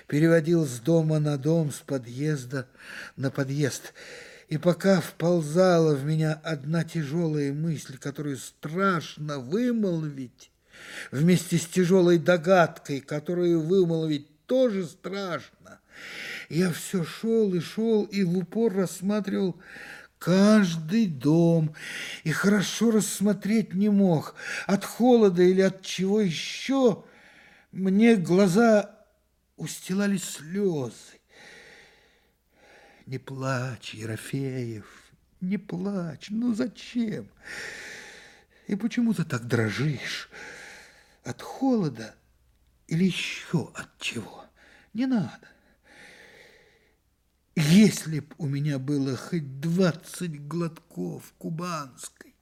Speaker 1: переводил с дома на дом, с подъезда на подъезд. И пока вползала в меня одна тяжелая мысль, которую страшно вымолвить, вместе с тяжелой догадкой, которую вымолвить тоже страшно. Я все шел и шел и в упор рассматривал каждый дом и хорошо рассмотреть не мог. От холода или от чего еще мне глаза устилали слезы. Не плачь, Ерофеев, не плачь, ну зачем? И почему ты так дрожишь? от холода или еще от чего. Не надо. Если б у меня было хоть двадцать глотков кубанской,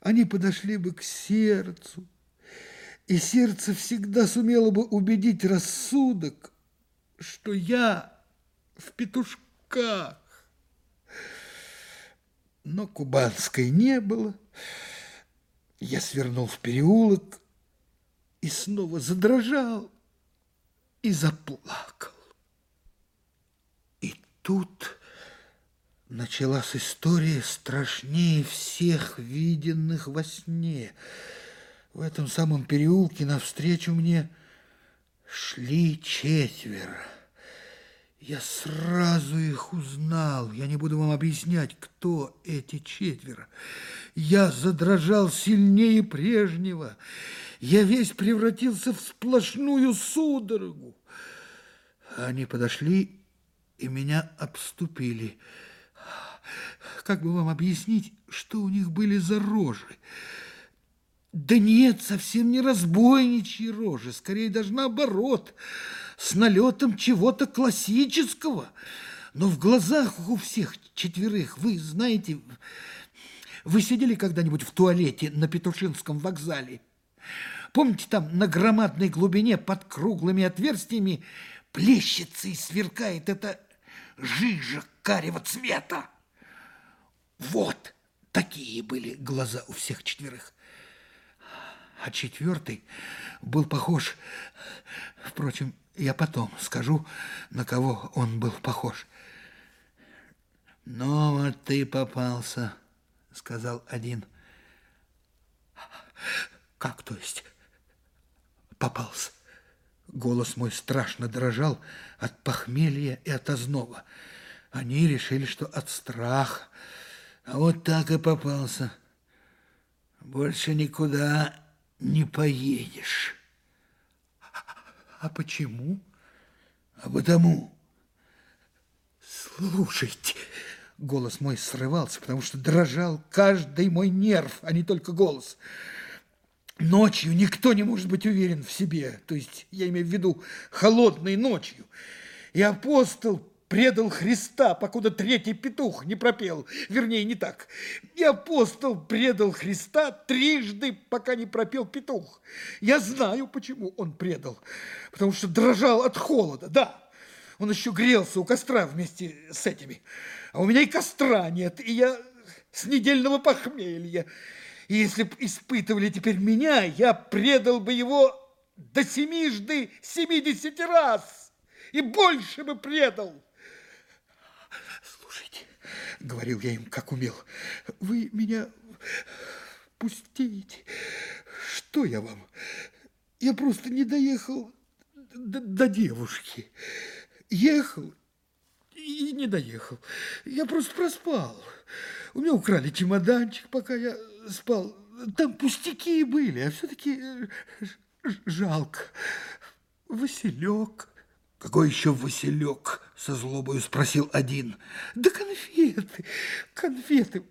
Speaker 1: они подошли бы к сердцу, и сердце всегда сумело бы убедить рассудок, что я в петушках. Но кубанской не было. Я свернул в переулок и снова задрожал и заплакал. Тут началась история страшнее всех виденных во сне. В этом самом переулке навстречу мне шли четверо. Я сразу их узнал. Я не буду вам объяснять, кто эти четверо. Я задрожал сильнее прежнего. Я весь превратился в сплошную судорогу. Они подошли и меня обступили. Как бы вам объяснить, что у них были за рожи? Да нет, совсем не разбойничьи рожи, скорее даже наоборот, с налетом чего-то классического. Но в глазах у всех четверых, вы знаете, вы сидели когда-нибудь в туалете на Петушинском вокзале? Помните, там на громадной глубине под круглыми отверстиями плещется и сверкает эта жижа карего цвета? Вот такие были глаза у всех четверых а четвертый был похож... Впрочем, я потом скажу, на кого он был похож. «Ну, вот ты попался», — сказал один. «Как, то есть, попался?» Голос мой страшно дрожал от похмелья и от озноба. Они решили, что от страха. А вот так и попался. Больше никуда не поедешь. А почему? А потому. Слушайте, голос мой срывался, потому что дрожал каждый мой нерв, а не только голос. Ночью никто не может быть уверен в себе, то есть я имею в виду холодной ночью. И апостол предал Христа, покуда третий петух не пропел. Вернее, не так. И апостол предал Христа трижды, пока не пропел петух. Я знаю, почему он предал. Потому что дрожал от холода, да. Он еще грелся у костра вместе с этими. А у меня и костра нет, и я с недельного похмелья. И если бы испытывали теперь меня, я предал бы его до семижды семидесяти раз. И больше бы предал. — говорил я им, как умел. «Вы меня пустите. Что я вам? Я просто не доехал до, до девушки. Ехал и не доехал. Я просто проспал. У меня украли чемоданчик, пока я спал. Там пустяки были, а все-таки жалко. Василек». «Какой еще Василек?» – со злобою спросил один. «Да конфеты, конфеты,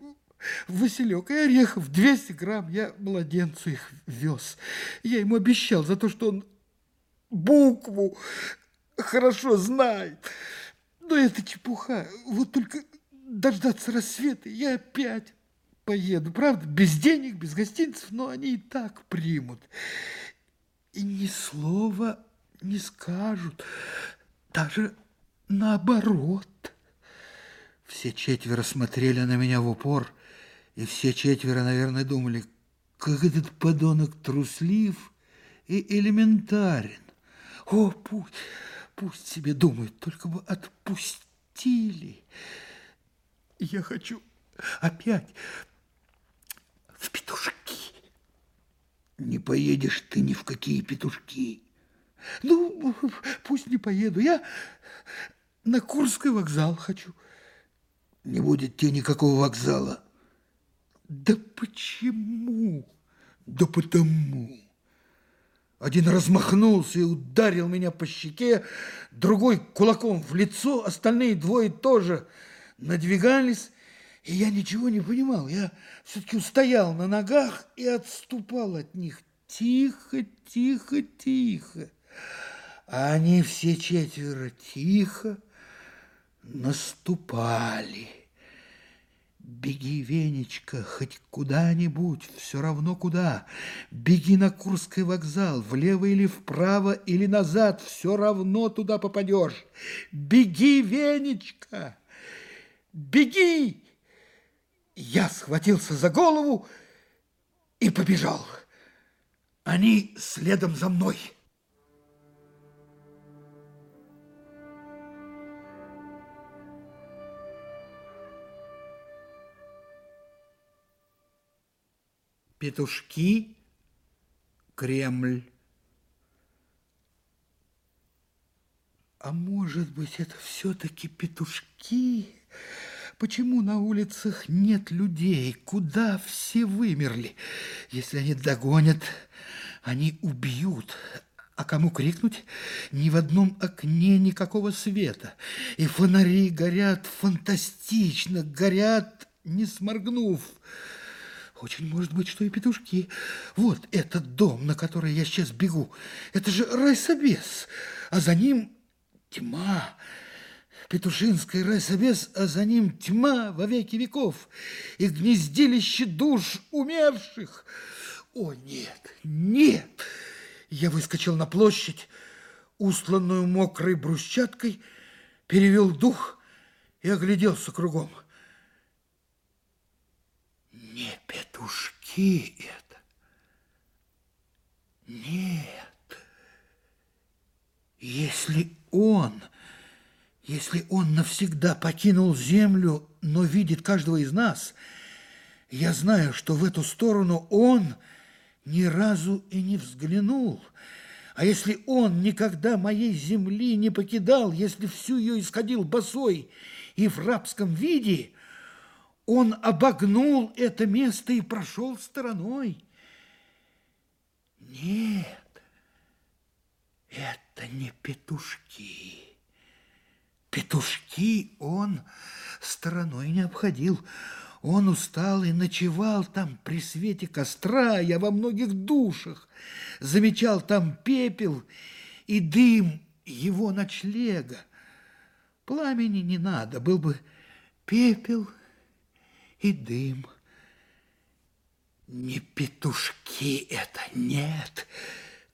Speaker 1: Василек и орехов, 200 грамм, я младенцу их вез. Я ему обещал за то, что он букву хорошо знает. Но это чепуха, вот только дождаться рассвета, я опять поеду. Правда, без денег, без гостинцев, но они и так примут. И ни слова не скажут, даже наоборот. Все четверо смотрели на меня в упор, и все четверо, наверное, думали, как этот подонок труслив и элементарен. О, пусть, пусть себе думают, только бы отпустили. Я хочу опять в петушки. Не поедешь ты ни в какие петушки. Ну, пусть не поеду. Я на Курский вокзал хочу. Не будет тебе никакого вокзала. Да почему? Да потому. Один размахнулся и ударил меня по щеке, другой кулаком в лицо, остальные двое тоже надвигались, и я ничего не понимал. Я все-таки устоял на ногах и отступал от них. Тихо, тихо, тихо. А они все четверо тихо наступали. Беги, Венечка, хоть куда-нибудь, все равно куда. Беги на Курский вокзал, влево или вправо, или назад, все равно туда попадешь. Беги, Венечка, беги! Я схватился за голову и побежал. Они следом за мной. Петушки, Кремль. А может быть, это все-таки петушки? Почему на улицах нет людей? Куда все вымерли? Если они догонят, они убьют. А кому крикнуть? Ни в одном окне никакого света. И фонари горят фантастично, горят, не сморгнув. Очень может быть, что и петушки. Вот этот дом, на который я сейчас бегу. Это же райсобес, а за ним тьма. Петушинский райсобес, а за ним тьма во веки веков и гнездилище душ умерших. О, нет, нет! Я выскочил на площадь, устланную мокрой брусчаткой, перевел дух и огляделся кругом. Не петушки это. Нет. Если он, если он навсегда покинул землю, но видит каждого из нас, я знаю, что в эту сторону он ни разу и не взглянул. А если он никогда моей земли не покидал, если всю ее исходил босой и в рабском виде – он обогнул это место и прошел стороной. Нет, это не петушки. Петушки он стороной не обходил. Он устал и ночевал там при свете костра, я во многих душах. Замечал там пепел и дым его ночлега. Пламени не надо, был бы пепел – и дым. Не петушки это, нет.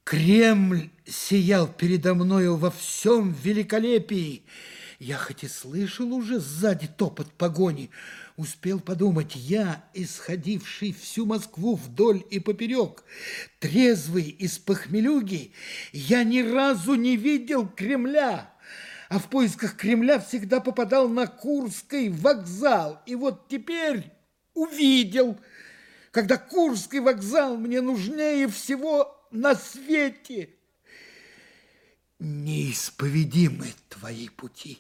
Speaker 1: Кремль сиял передо мною во всем великолепии. Я хоть и слышал уже сзади топот погони, успел подумать, я, исходивший всю Москву вдоль и поперек, трезвый из похмелюги, я ни разу не видел Кремля а в поисках Кремля всегда попадал на Курский вокзал. И вот теперь увидел, когда Курский вокзал мне нужнее всего на свете. Неисповедимы твои пути.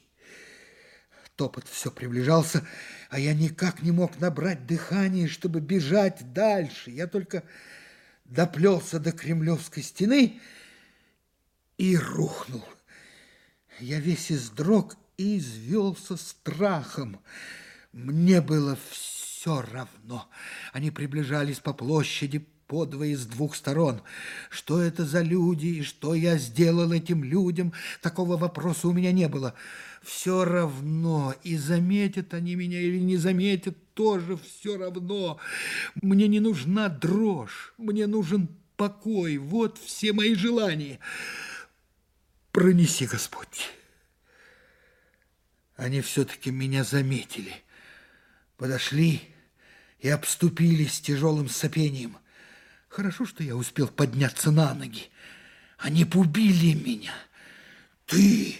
Speaker 1: Топот все приближался, а я никак не мог набрать дыхание, чтобы бежать дальше. Я только доплелся до Кремлевской стены и рухнул. Я весь издрог и извелся страхом. Мне было все равно. Они приближались по площади подвое с двух сторон. Что это за люди и что я сделал этим людям? Такого вопроса у меня не было. Все равно, и заметят они меня или не заметят, тоже все равно. Мне не нужна дрожь, мне нужен покой. Вот все мои желания пронеси, Господь. Они все-таки меня заметили. Подошли и обступили с тяжелым сопением. Хорошо, что я успел подняться на ноги. Они побили меня. Ты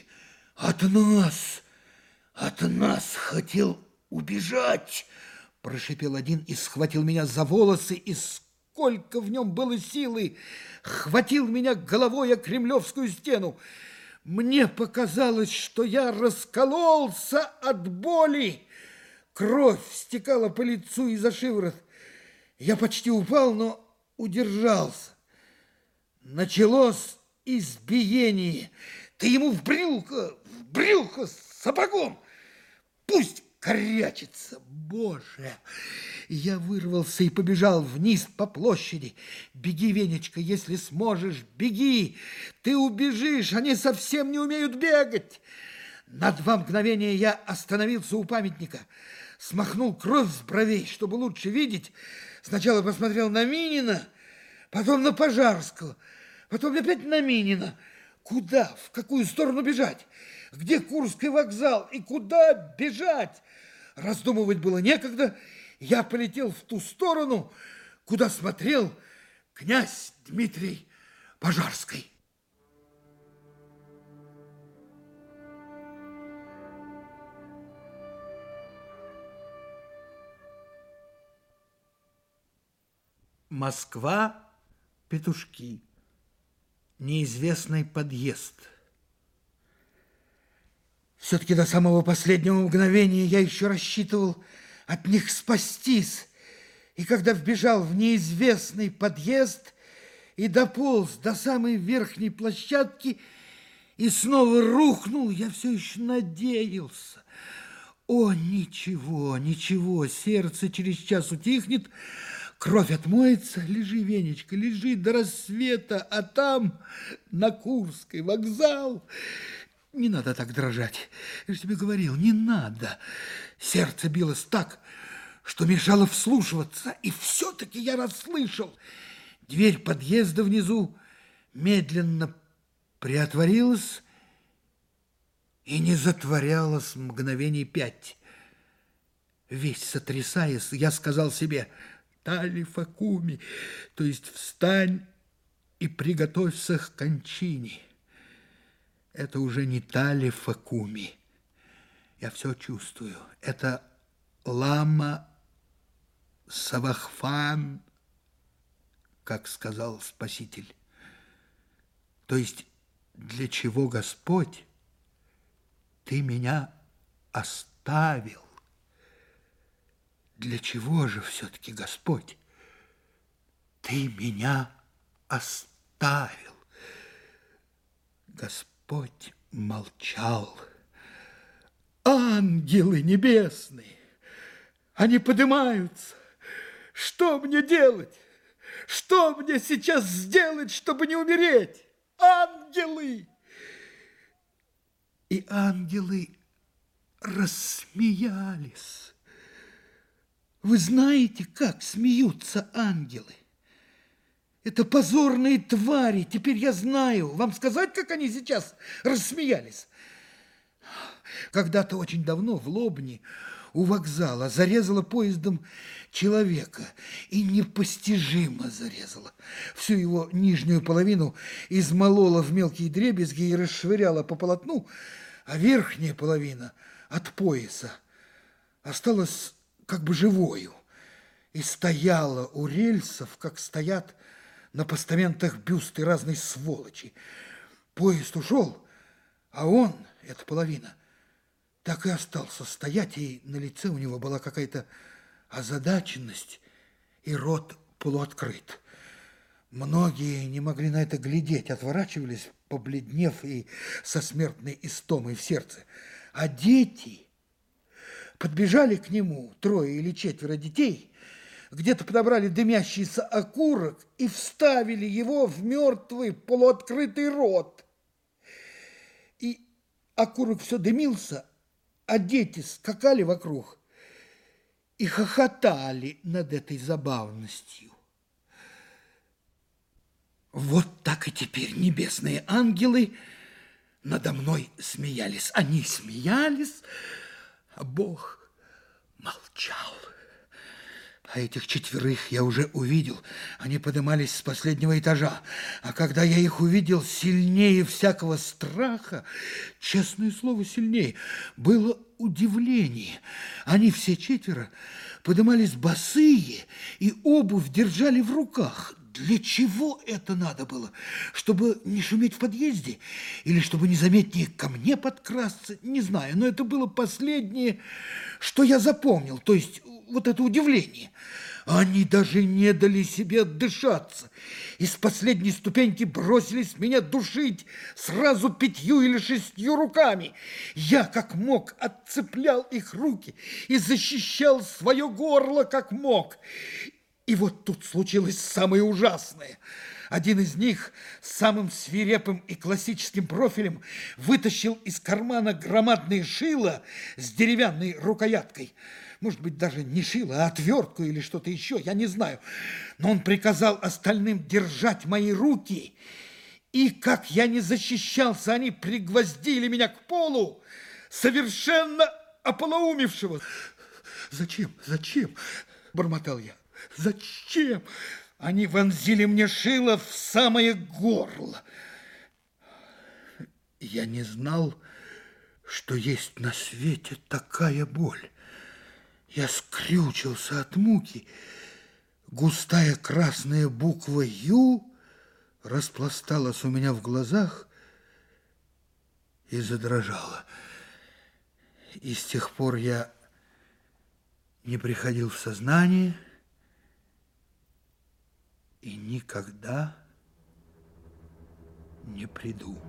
Speaker 1: от нас, от нас хотел убежать, прошипел один и схватил меня за волосы и сколько в нем было силы, хватил меня головой о кремлевскую стену. Мне показалось, что я раскололся от боли. Кровь стекала по лицу и за шиворот. Я почти упал, но удержался. Началось избиение. Ты ему в брюхо, брюхо сапогом. Пусть корячится, Боже! Я вырвался и побежал вниз по площади. Беги, Венечка, если сможешь, беги. Ты убежишь, они совсем не умеют бегать. На два мгновения я остановился у памятника, смахнул кровь с бровей, чтобы лучше видеть. Сначала посмотрел на Минина, потом на Пожарского, потом опять на Минина. Куда, в какую сторону бежать? Где Курский вокзал и куда бежать? Раздумывать было некогда. Я полетел в ту сторону, куда смотрел князь Дмитрий Пожарский. Москва, петушки, неизвестный подъезд. Все-таки до самого последнего мгновения я еще рассчитывал от них спастись. И когда вбежал в неизвестный подъезд и дополз до самой верхней площадки и снова рухнул, я все еще надеялся. О, ничего, ничего, сердце через час утихнет, Кровь отмоется, лежи, Венечка, лежи до рассвета, а там на Курской вокзал. Не надо так дрожать. Я же тебе говорил, не надо. Сердце билось так, что мешало вслушиваться, и все-таки я расслышал. Дверь подъезда внизу медленно приотворилась и не затворялась мгновений пять. Весь сотрясаясь, я сказал себе – Тали Факуми, то есть встань и приготовься к кончине. Это уже не Тали Факуми. Я все чувствую. Это лама Савахфан, как сказал Спаситель. То есть для чего Господь ты меня оставил? Для чего же все-таки, Господь, ты меня оставил? Господь молчал. Ангелы небесные, они поднимаются. Что мне делать? Что мне сейчас сделать, чтобы не умереть? Ангелы! И ангелы рассмеялись. Вы знаете, как смеются ангелы? Это позорные твари, теперь я знаю. Вам сказать, как они сейчас рассмеялись? Когда-то очень давно в Лобни у вокзала зарезала поездом человека и непостижимо зарезала. Всю его нижнюю половину измолола в мелкие дребезги и расшвыряла по полотну, а верхняя половина от пояса осталась как бы живою, и стояла у рельсов, как стоят на постаментах бюсты разной сволочи. Поезд ушел, а он, эта половина, так и остался стоять, и на лице у него была какая-то озадаченность, и рот полуоткрыт. Многие не могли на это глядеть, отворачивались, побледнев и со смертной истомой в сердце. А дети подбежали к нему трое или четверо детей, где-то подобрали дымящийся окурок и вставили его в мертвый полуоткрытый рот. И окурок все дымился, а дети скакали вокруг и хохотали над этой забавностью. Вот так и теперь небесные ангелы надо мной смеялись. Они смеялись, а Бог молчал. А этих четверых я уже увидел. Они поднимались с последнего этажа. А когда я их увидел сильнее всякого страха, честное слово, сильнее, было удивление. Они все четверо поднимались босые и обувь держали в руках. Для чего это надо было? Чтобы не шуметь в подъезде? Или чтобы незаметнее ко мне подкрасться? Не знаю, но это было последнее, что я запомнил, то есть вот это удивление. Они даже не дали себе отдышаться. Из последней ступеньки бросились меня душить сразу пятью или шестью руками. Я, как мог, отцеплял их руки и защищал свое горло, как мог. И вот тут случилось самое ужасное. Один из них с самым свирепым и классическим профилем вытащил из кармана громадное шило с деревянной рукояткой. Может быть, даже не шило, а отвертку или что-то еще, я не знаю. Но он приказал остальным держать мои руки. И как я не защищался, они пригвоздили меня к полу, совершенно ополоумевшего. «Зачем? Зачем?» – бормотал я. «Зачем?» Они вонзили мне шило в самое горло. Я не знал, что есть на свете такая боль. Я скрючился от муки. Густая красная буква «Ю» распласталась у меня в глазах и задрожала. И с тех пор я не приходил в сознание и никогда не приду.